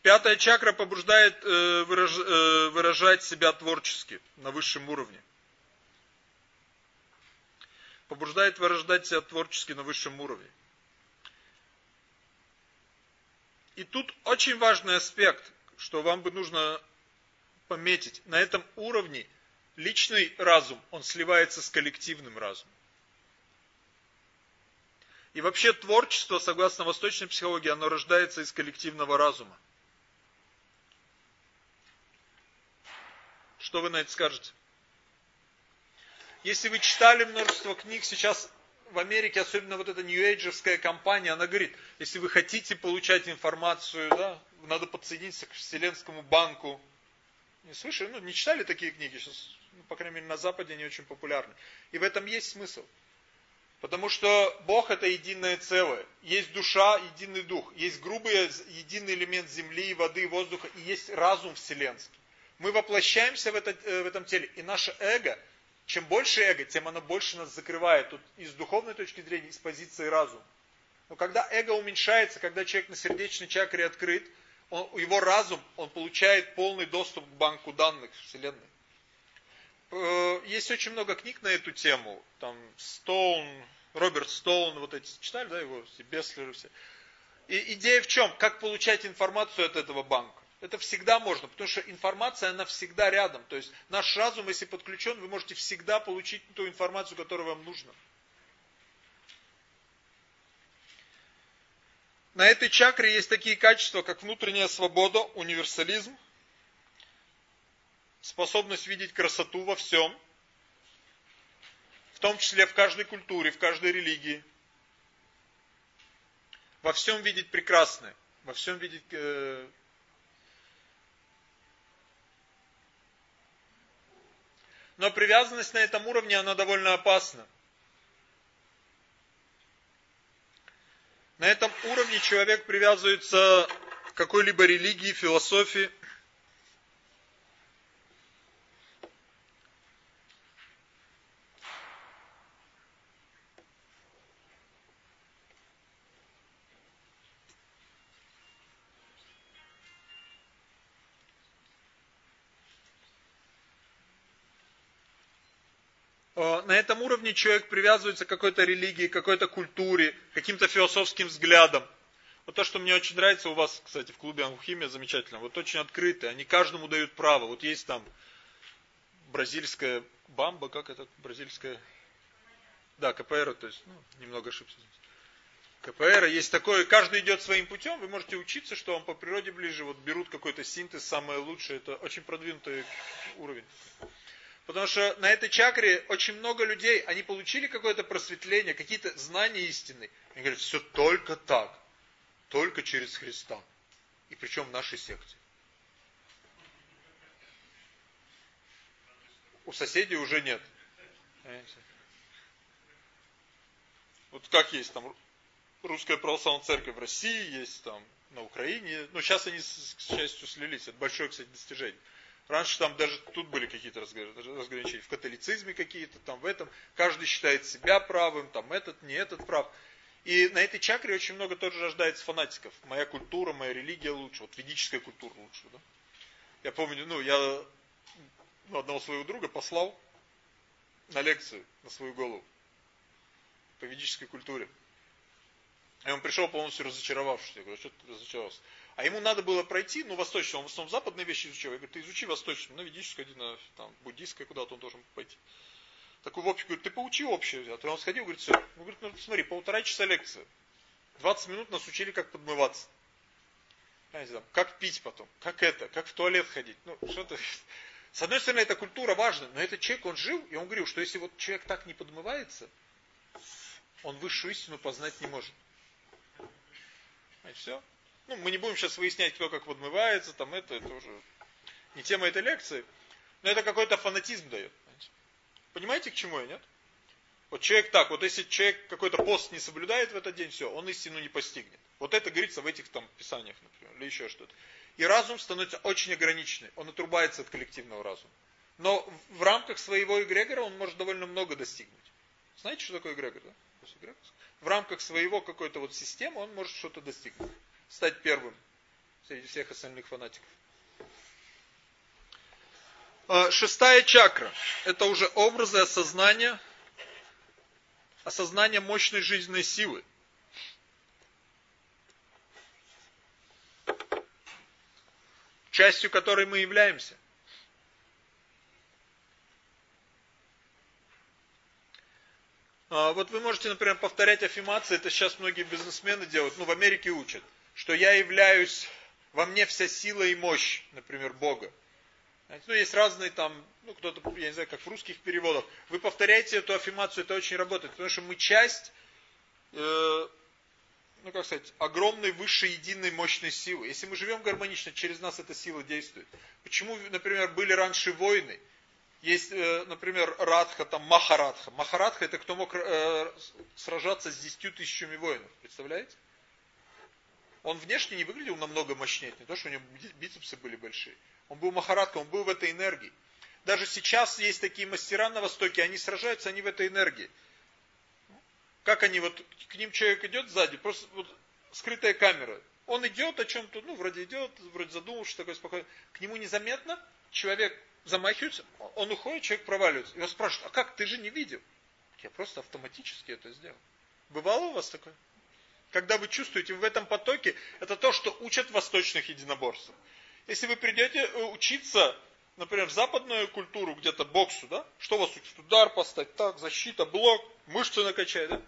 Пятая чакра побуждает э, э, выражать себя творчески на высшем уровне побуждает вырождать себя творчески на высшем уровне. И тут очень важный аспект, что вам бы нужно пометить. На этом уровне личный разум, он сливается с коллективным разумом. И вообще творчество, согласно восточной психологии, оно рождается из коллективного разума. Что вы на это скажете? Если вы читали множество книг, сейчас в Америке, особенно вот эта нью-эйджерская компания, она говорит, если вы хотите получать информацию, да, надо подсоединиться к Вселенскому банку. Не слышали? Ну, не читали такие книги сейчас, ну, по крайней мере, на Западе они очень популярны. И в этом есть смысл. Потому что Бог это единое целое. Есть душа, единый дух. Есть грубый единый элемент земли, воды, воздуха. И есть разум вселенский. Мы воплощаемся в, это, э, в этом теле. И наше эго – чем больше эго, тем оно больше нас закрывает. Тут и с духовной точки зрения, и с позиции разума. Но когда эго уменьшается, когда человек на сердечной чакре открыт, он, его разум, он получает полный доступ к банку данных Вселенной. э, есть очень много книг на эту тему. Там Стоун, Роберт Стоун, вот эти читали, да, его, Беслеры все. И идея в чем? Как получать информацию от этого банка. Это всегда можно, потому что информация, она всегда рядом. То есть наш разум, если подключен, вы можете всегда получить ту информацию, которая вам нужна. На этой чакре есть такие качества, как внутренняя свобода, универсализм, способность видеть красоту во всем, в том числе в каждой культуре, в каждой религии. Во всем видеть прекрасное, во всем видеть... Э... Но привязанность на этом уровне, она довольно опасна. На этом уровне человек привязывается к какой-либо религии, философии. На этом уровне человек привязывается к какой-то религии, какой-то культуре, каким-то философским взглядам. Вот то, что мне очень нравится у вас, кстати, в клубе Алхимия замечательно, вот очень открытые, они каждому дают право. Вот есть там бразильская бамба, как это, бразильская, да, КПР, то есть, ну, немного ошибся. КПР, есть такое, каждый идет своим путем, вы можете учиться, что вам по природе ближе, вот берут какой-то синтез, самое лучшее, это очень продвинутый уровень. Потому что на этой чакре очень много людей, они получили какое-то просветление, какие-то знания истины. Они говорят, все только так, только через Христа. И причем в нашей секте. У соседей уже нет. Вот как есть там русская православная церковь в России, есть там на Украине. Но сейчас они, к счастью, слились. Это большое, кстати, достижение. Раньше там даже тут были какие-то разграничения. В католицизме какие-то, там в этом. Каждый считает себя правым, там этот, не этот прав. И на этой чакре очень много тоже рождается фанатиков. Моя культура, моя религия лучше. Вот ведическая культура лучше. Да? Я помню, ну, я одного своего друга послал на лекцию на свою голову по ведической культуре. И он пришел полностью разочаровавшись. Я говорю, что ты разочаровался? А ему надо было пройти, ну, восточную, он в основном западные вещи изучал. Я говорю, ты изучи восточную, ну, ведическую, иди на, там, буддийское, куда-то он должен пойти. Такой в общем, говорит, ты поучи общее. А то он сходил, говорит, все. Он говорит, ну, смотри, полтора часа лекции. 20 минут нас учили, как подмываться. Там, как пить потом, как это, как в туалет ходить. Ну, что-то... С одной стороны, эта культура важна, но этот человек, он жил, и он говорил, что если вот человек так не подмывается, он высшую истину познать не может. И все. Ну, мы не будем сейчас выяснять, кто как подмывается, там это, это уже не тема этой лекции. Но это какой-то фанатизм дает. Понимаете? понимаете, к чему я, нет? Вот человек так, вот если человек какой-то пост не соблюдает в этот день, все, он истину не постигнет. Вот это говорится в этих там писаниях, например, или еще что-то. И разум становится очень ограниченный, он отрубается от коллективного разума. Но в рамках своего эгрегора он может довольно много достигнуть. Знаете, что такое эгрегор, да? В рамках своего какой-то вот системы он может что-то достигнуть стать первым среди всех остальных фанатиков. А, шестая чакра. Это уже образы осознания, осознания мощной жизненной силы. Частью которой мы являемся. А, вот вы можете, например, повторять аффирмации, это сейчас многие бизнесмены делают, ну в Америке учат что я являюсь, во мне вся сила и мощь, например, Бога. Ну, есть разные там, ну, кто-то, я не знаю, как в русских переводах. Вы повторяете эту аффирмацию, это очень работает, потому что мы часть, э, ну, как сказать, огромной, высшей, единой, мощной силы. Если мы живем гармонично, через нас эта сила действует. Почему, например, были раньше войны? Есть, э, например, Радха, там Махарадха. Махарадха это кто мог э, сражаться с десятью тысячами воинов. Представляете? Он внешне не выглядел намного мощнее, не то, что у него бицепсы были большие. Он был махараткой, он был в этой энергии. Даже сейчас есть такие мастера на Востоке, они сражаются, они в этой энергии. Как они, вот к ним человек идет сзади, просто вот, скрытая камера. Он идет о чем-то, ну, вроде идет, вроде задумавшись, такой спокойный. К нему незаметно, человек замахивается, он уходит, человек проваливается. Его спрашивают, а как, ты же не видел? Я просто автоматически это сделал. Бывало у вас такое? Когда вы чувствуете в этом потоке, это то, что учат восточных единоборствах. Если вы придете э, учиться, например, в западную культуру, где-то боксу, да? Что вас учат? Удар поставить, так, защита, блок, мышцы накачать, да?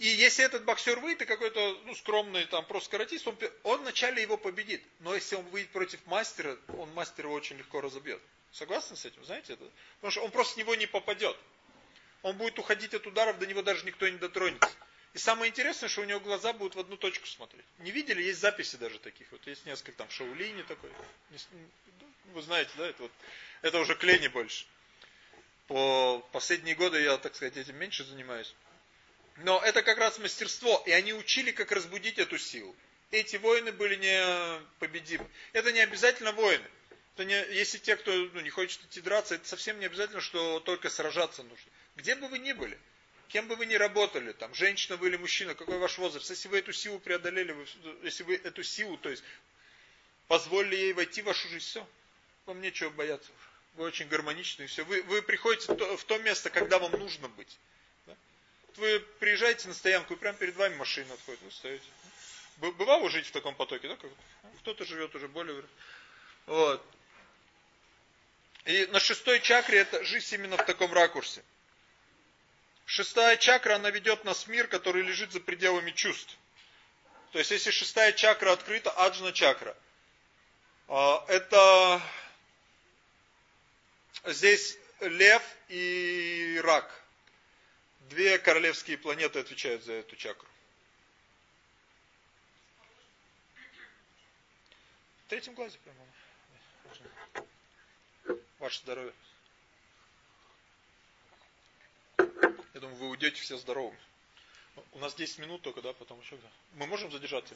И если этот боксер выйдет, какой-то ну, скромный, там, просто каратист, он, он вначале его победит. Но если он выйдет против мастера, он мастера очень легко разобьет. Согласны с этим? Знаете это? Потому что он просто в него не попадет. Он будет уходить от ударов, до него даже никто не дотронется. И самое интересное, что у него глаза будут в одну точку смотреть. Не видели? Есть записи даже таких. Вот есть несколько там Шаулини такой. Вы знаете, да? Это, вот, это уже клени больше. По последние годы я, так сказать, этим меньше занимаюсь. Но это как раз мастерство. И они учили, как разбудить эту силу. Эти воины были непобедимы. Это не обязательно воины. Это не, если те, кто ну, не хочет идти драться, это совсем не обязательно, что только сражаться нужно. Где бы вы ни были, кем бы вы ни работали, там, женщина вы или мужчина, какой ваш возраст, если вы эту силу преодолели, вы, если вы эту силу, то есть, позволили ей войти в вашу жизнь, все, вам нечего бояться. Вы очень гармоничны, все. Вы, вы приходите в то место, когда вам нужно быть. Да? Вы приезжаете на стоянку, и прямо перед вами машина отходит, вы стоите. Бывало жить в таком потоке, да? Кто-то живет уже более... Вот. И на шестой чакре это жизнь именно в таком ракурсе. Шестая чакра, она ведет нас в мир, который лежит за пределами чувств. То есть, если шестая чакра открыта, аджна чакра. А, это здесь лев и рак. Две королевские планеты отвечают за эту чакру. В третьем глазе, по-моему. Ваше здоровье. Я думаю, вы уйдете все здоровыми. У нас 10 минут только, да, потом еще. Мы можем задержаться?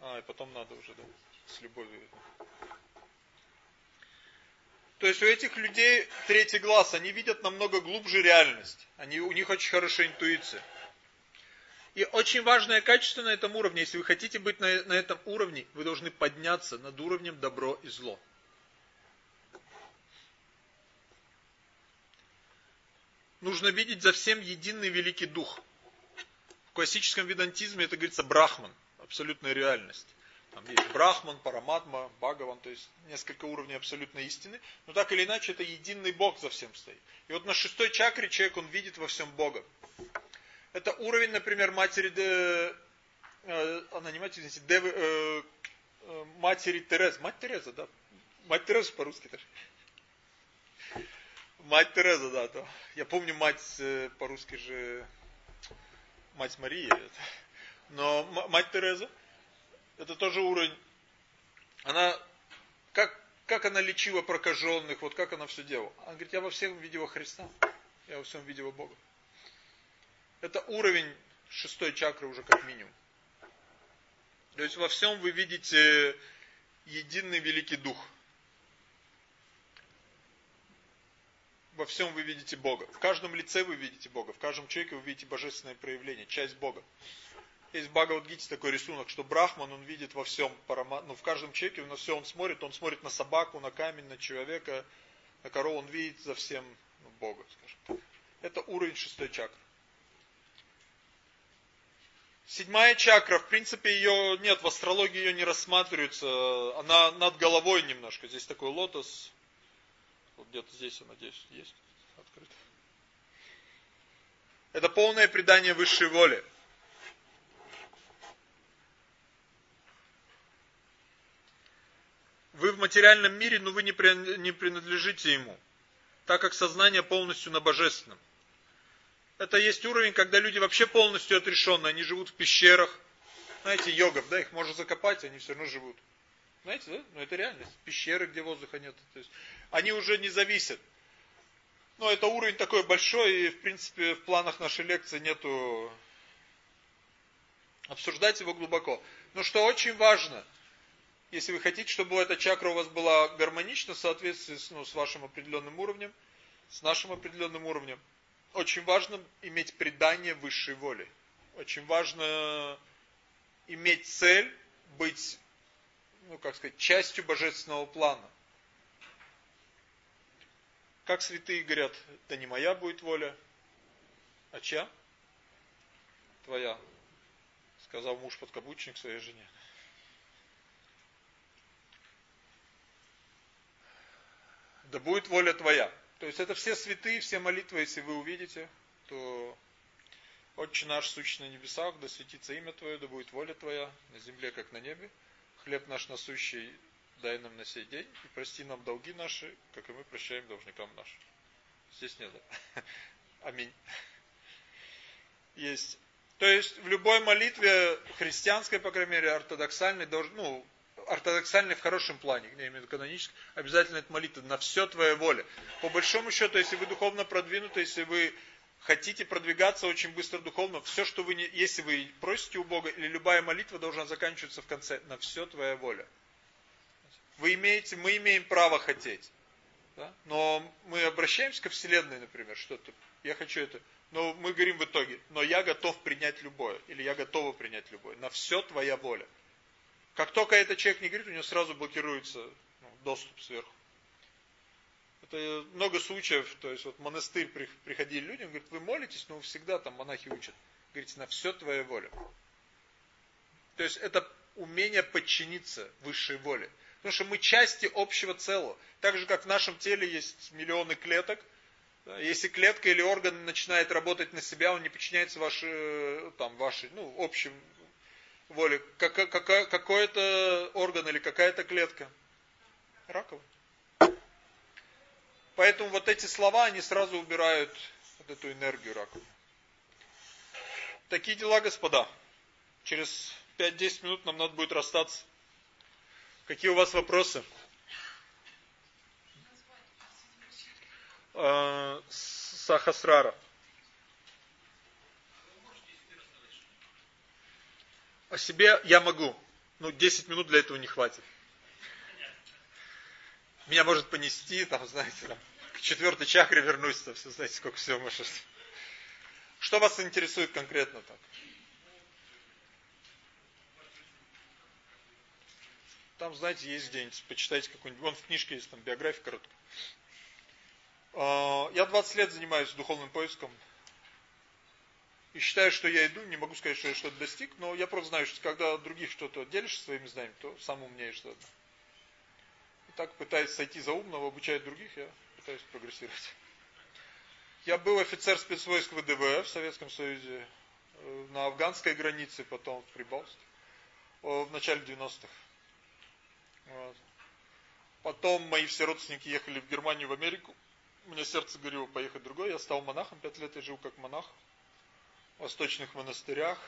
А, и потом надо уже, да, с любовью. То есть у этих людей третий глаз, они видят намного глубже реальность. Они, у них очень хорошая интуиция. И очень важное качество на этом уровне, если вы хотите быть на, на этом уровне, вы должны подняться над уровнем добро и зло. Нужно видеть за всем единый великий дух. В классическом ведантизме это говорится брахман, абсолютная реальность. Там есть брахман, параматма, бхагаван, то есть несколько уровней абсолютной истины. Но так или иначе это единый Бог за всем стоит. И вот на шестой чакре человек, он видит во всем Бога. Это уровень, например, матери, де, э, она не матери, извините, де, э, э, матери Терезы. Мать Тереза, да? Мать Тереза по-русски даже. Мать Тереза, да. То. Я помню мать э, по-русски же, мать Мария. Но мать Тереза, это тоже уровень. Она, как, как она лечила прокаженных, вот как она все делала. Она говорит, я во всем видела Христа, я во всем видела Бога. Это уровень шестой чакры уже как минимум. То есть во всем вы видите единый великий дух. Во всем вы видите Бога. В каждом лице вы видите Бога, в каждом человеке вы видите божественное проявление, часть Бога. Есть в Бхагавадгите такой рисунок, что Брахман, он видит во всем, ну в каждом человеке, на все он смотрит, он смотрит на собаку, на камень, на человека, на корову, он видит за всем ну, Бога, скажем. Это уровень шестой чакры. Седьмая чакра, в принципе, ее нет, в астрологии ее не рассматривается, она над головой немножко. Здесь такой лотос, вот где-то здесь, я надеюсь, есть открыто. Это полное предание высшей воли. Вы в материальном мире, но вы не принадлежите ему, так как сознание полностью на божественном. Это есть уровень, когда люди вообще полностью отрешены, они живут в пещерах. Знаете, йогов, да, их можно закопать, они все равно живут. Знаете, да? Ну это реальность. Пещеры, где воздуха нет. То есть, они уже не зависят. Но это уровень такой большой, и в принципе в планах нашей лекции нету обсуждать его глубоко. Но что очень важно, если вы хотите, чтобы эта чакра у вас была гармонична в соответствии с, ну, с вашим определенным уровнем, с нашим определенным уровнем, очень важно иметь предание высшей воли. Очень важно иметь цель быть ну как сказать, частью божественного плана. Как святые говорят, да не моя будет воля, а чья? Твоя, сказал муж подкаблучник своей жене. Да будет воля твоя. То есть это все святые, все молитвы, если вы увидите, то Отче наш, сущий на небесах, да светится имя Твое, да будет воля Твоя, на земле, как на небе. Хлеб наш насущий дай нам на сей день, и прости нам долги наши, как и мы прощаем должникам нашим. Здесь нет. Аминь. Есть. То есть в любой молитве христианской, по крайней мере, ортодоксальной, ну, ортодоксальной в хорошем плане, в виду канонической, обязательно это молитва на все твоя воля. По большому счету, если вы духовно продвинуты, если вы хотите продвигаться очень быстро духовно, все, что вы не, если вы просите у Бога, или любая молитва должна заканчиваться в конце, на все твоя воля. Вы имеете, мы имеем право хотеть. Да? Но мы обращаемся ко Вселенной, например, что-то, я хочу это, но мы говорим в итоге, но я готов принять любое, или я готова принять любое, на все твоя воля. Как только этот человек не говорит, у него сразу блокируется ну, доступ сверху. Это много случаев, то есть вот монастырь приходили люди, он говорит, вы молитесь, но всегда там монахи учат. Говорите, на все твоя воля. То есть это умение подчиниться высшей воле. Потому что мы части общего целого. Так же, как в нашем теле есть миллионы клеток. Если клетка или орган начинает работать на себя, он не подчиняется вашей, там, вашей, ну, общим воле. Какой-то орган или какая-то клетка. Раковая. Поэтому вот эти слова, они сразу убирают вот эту энергию рака. Такие дела, господа. Через 5-10 минут нам надо будет расстаться. Какие у вас вопросы? Э, Сахасрара. О себе я могу. Ну, 10 минут для этого не хватит. Меня может понести, там, знаете, там, к четвертой чакре вернусь, то все, знаете, сколько всего может. Что вас интересует конкретно так? Там, знаете, есть где-нибудь, почитайте какую-нибудь, вон в книжке есть там биография короткая. А, я 20 лет занимаюсь духовным поиском. И считаю, что я иду, не могу сказать, что я что-то достиг, но я просто знаю, что когда других что-то делишься своими знаниями, то сам что-то. Так пытаясь сойти за умного, обучать других, я пытаюсь прогрессировать. Я был офицер спецвойск ВДВ в Советском Союзе, э, на афганской границе, потом в Прибалтике, в начале 90-х. Вот. Потом мои все родственники ехали в Германию, в Америку. У меня сердце горело поехать другой. Я стал монахом, пять лет я жил как монах в восточных монастырях.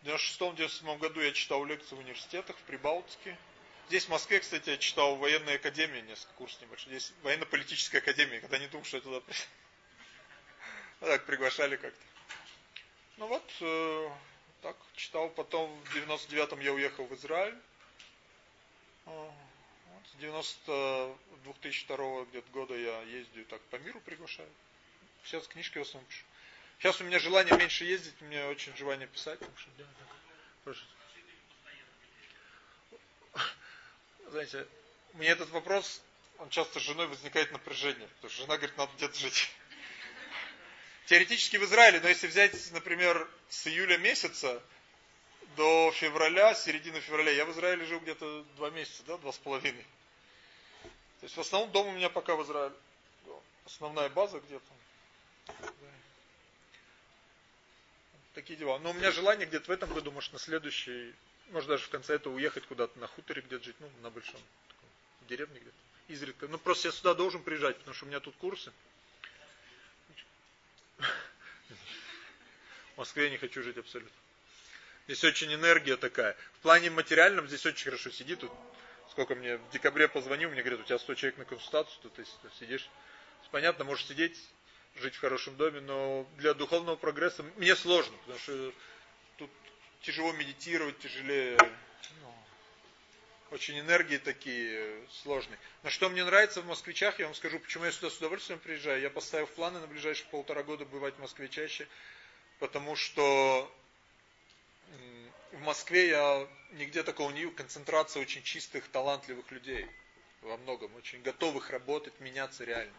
В 96-97 году я читал лекции в университетах в Прибалтике. Здесь в Москве, кстати, я читал в военной академии, несколько курсов небольшой. Здесь военно-политическая академия, когда не думал, что я туда так приглашали как-то. Ну вот, э, так, читал. Потом в 99-м я уехал в Израиль. Вот, с 90 2002 где-то года я ездию так по миру приглашаю. Сейчас книжки в основном пишу. Сейчас у меня желание меньше ездить, у меня очень желание писать. Так что, да, так. Знаете, мне этот вопрос, он часто с женой возникает напряжение, потому что жена говорит, надо где-то жить. Теоретически в Израиле, но если взять, например, с июля месяца до февраля, середины февраля, я в Израиле жил где-то два месяца, да, два с половиной. То есть в основном дом у меня пока в Израиле. Основная база где-то. Такие дела. Но у меня желание где-то в этом году, может на следующий может даже в конце этого уехать куда-то на хуторе где-то жить, ну, на большом, таком, в деревне где-то, изредка. Ну, просто я сюда должен приезжать, потому что у меня тут курсы. В Москве не хочу жить абсолютно. Здесь очень энергия такая. В плане материальном здесь очень хорошо сидит. Тут, сколько мне в декабре позвонил, мне говорят, у тебя 100 человек на консультацию, тут ты сидишь. Понятно, можешь сидеть, жить в хорошем доме, но для духовного прогресса мне сложно, потому что тяжело медитировать, тяжелее, ну, очень энергии такие сложные. Но что мне нравится в москвичах, я вам скажу, почему я сюда с удовольствием приезжаю. Я поставил планы на ближайшие полтора года бывать в Москве чаще, потому что в Москве я нигде такого не концентрация очень чистых, талантливых людей. Во многом, очень готовых работать, меняться реально.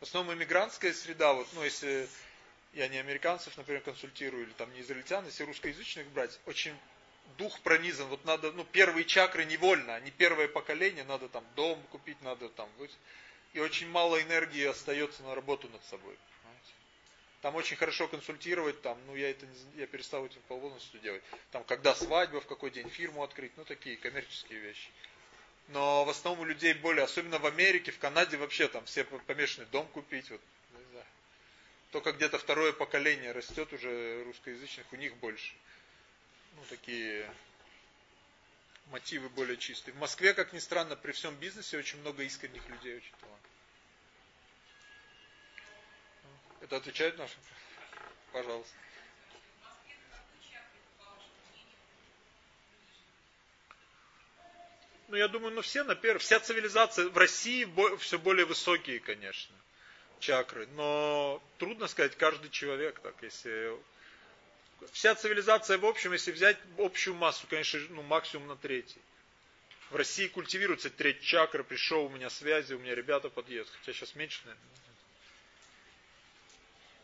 В основном иммигрантская среда, вот, ну, если я не американцев, например, консультирую, или там не израильтян, если русскоязычных брать, очень дух пронизан, вот надо, ну, первые чакры невольно, а не первое поколение, надо там дом купить, надо там, и очень мало энергии остается на работу над собой. Там очень хорошо консультировать, там, ну я это не, я перестал этим полностью делать. Там, когда свадьба, в какой день фирму открыть, ну такие коммерческие вещи. Но в основном у людей более, особенно в Америке, в Канаде вообще там все помешаны дом купить, вот. Только где-то второе поколение растет уже русскоязычных, у них больше. Ну такие мотивы более чистые. В Москве, как ни странно, при всем бизнесе очень много искренних людей, очень талантливых. Это отвечает нашим? Пожалуйста. Ну, я думаю, ну все, например, вся цивилизация в России все более высокие, конечно, чакры. Но трудно сказать, каждый человек так, если... Вся цивилизация в общем, если взять общую массу, конечно, ну, максимум на третий. В России культивируется треть чакры, пришел у меня связи, у меня ребята подъедут. Хотя сейчас меньше, наверное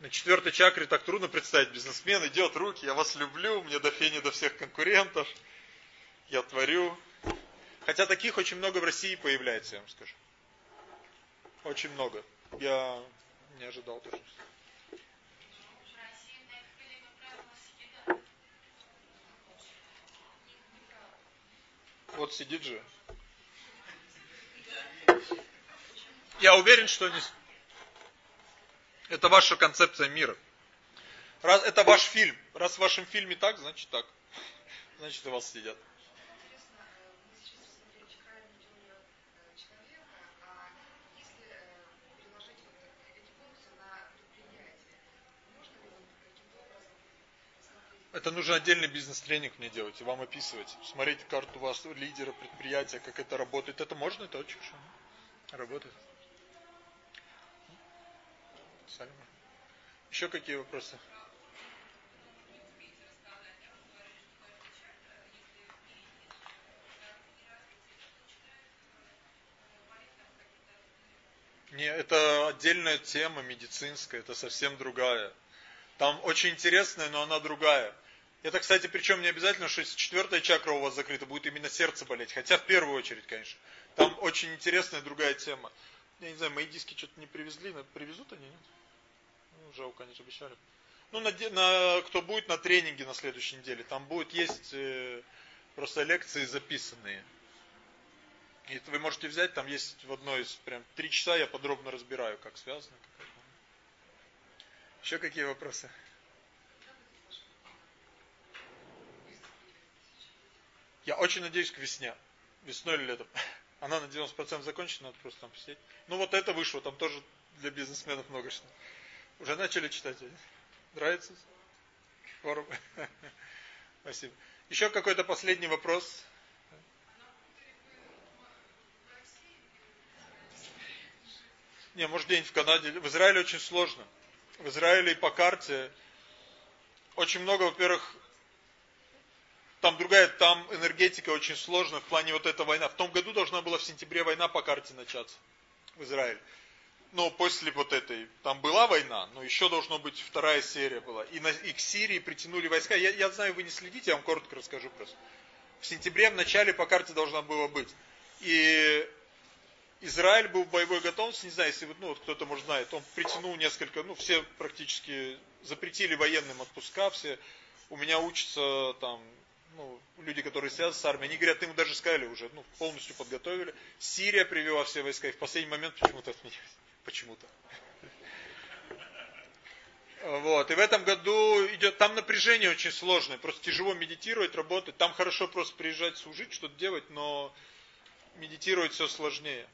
на четвертой чакре так трудно представить. Бизнесмен идет, руки, я вас люблю, мне до фени до всех конкурентов. Я творю. Хотя таких очень много в России появляется, я вам скажу. Очень много. Я не ожидал тоже. Вот сидит же. Я уверен, что не, это ваша концепция мира. Раз, это ваш фильм. Раз в вашем фильме так, значит так. Значит, у вас сидят. Это нужно отдельный бизнес-тренинг мне делать и вам описывать. Смотреть карту вас, лидера предприятия, как это работает. Это можно, это очень хорошо. Работает. Еще какие вопросы? Не, это отдельная тема медицинская, это совсем другая. Там очень интересная, но она другая. Это, кстати, причем не обязательно, что если четвертая чакра у вас закрыта, будет именно сердце болеть. Хотя в первую очередь, конечно. Там очень интересная другая тема. Я не знаю, мои диски что-то не привезли, привезут они, нет? Ну, жалко, они же обещали. Ну, на, на, кто будет на тренинге на следующей неделе, там будет есть э, просто лекции записанные. И вы можете взять, там есть в одной из, прям три часа я подробно разбираю, как связано. Как Еще какие вопросы? Я очень надеюсь к весне. Весной или летом. Она на 90% закончена, надо просто там посидеть. Ну вот это вышло, там тоже для бизнесменов много что. Уже начали читать? Нравится? Форум? Спасибо. Еще какой-то последний вопрос? Не, может день в Канаде. В Израиле очень сложно. В Израиле и по карте очень много, во-первых, там другая, там энергетика очень сложная в плане вот эта война. В том году должна была в сентябре война по карте начаться в Израиле но после вот этой, там была война, но еще должно быть вторая серия была. И, на, и к Сирии притянули войска. Я, я знаю, вы не следите, я вам коротко расскажу просто. В сентябре в начале по карте должна была быть. И Израиль был в боевой готовности, не знаю, если ну, вот кто-то, может, знает, он притянул несколько, ну, все практически запретили военным отпуска, все. У меня учатся там, ну, люди, которые связаны с армией, они говорят, ему даже сказали уже, ну, полностью подготовили. Сирия привела все войска, и в последний момент почему-то отменились почему-то. Вот, и в этом году идет, там напряжение очень сложное, просто тяжело медитировать, работать, там хорошо просто приезжать служить, что-то делать, но медитировать все сложнее,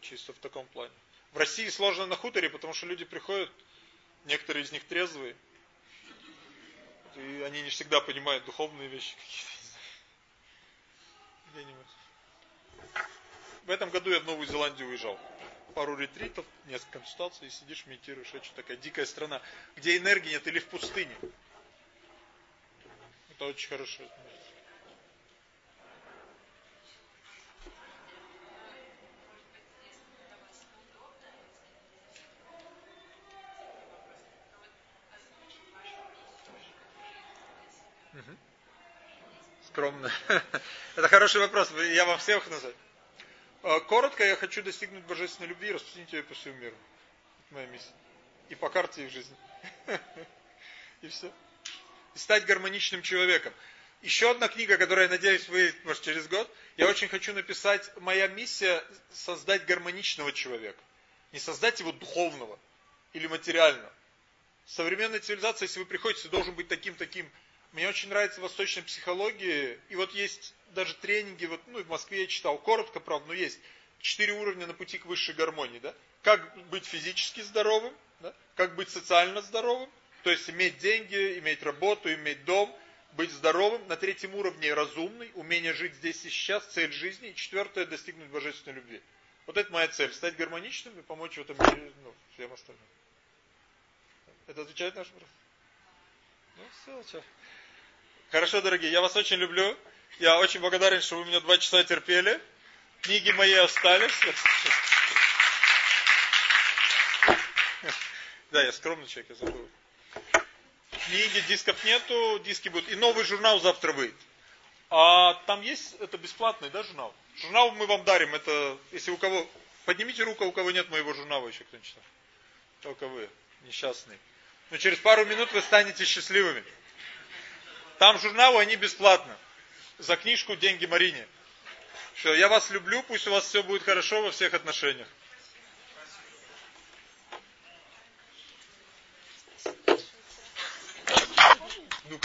чисто в таком плане. В России сложно на хуторе, потому что люди приходят, некоторые из них трезвые, и они не всегда понимают духовные вещи какие-то. В этом году я в Новую Зеландию уезжал пару ретритов, несколько консультаций, и сидишь, медитируешь. Очень такая дикая страна, где энергии нет, или в пустыне. Это очень хорошо. Это хороший вопрос. Я вам всех назову. А, коротко, я хочу достигнуть божественной любви и распространить ее по всему миру. Моя миссия. И по карте их жизни. И все. И стать гармоничным человеком. Еще одна книга, которая, я надеюсь, выйдет, может, через год. Я очень хочу написать, моя миссия создать гармоничного человека. Не создать его духовного или материального. Современная цивилизация, если вы приходите, должен быть таким-таким. Мне очень нравится восточная психология. И вот есть даже тренинги, вот, ну, в Москве я читал, коротко, правда, но есть. Четыре уровня на пути к высшей гармонии. Да? Как быть физически здоровым, да? как быть социально здоровым, то есть иметь деньги, иметь работу, иметь дом, быть здоровым. На третьем уровне разумный, умение жить здесь и сейчас, цель жизни. И четвертое, достигнуть божественной любви. Вот это моя цель, стать гармоничным и помочь в этом мире ну, всем остальным. Это отвечает наш вопрос? Ну все, что. Хорошо, дорогие, я вас очень люблю. Я очень благодарен, что вы меня два часа терпели. Книги мои остались. Да, я скромный человек, я забыл. Книги, дисков нету, диски будут. И новый журнал завтра выйдет. А там есть, это бесплатный, да, журнал? Журнал мы вам дарим, это, если у кого, поднимите руку, у кого нет моего журнала еще, кто читал. Только вы, несчастный. Но через пару минут вы станете счастливыми. Там журналы, они бесплатно. За книжку деньги Марине. Все, я вас люблю, пусть у вас все будет хорошо во всех отношениях.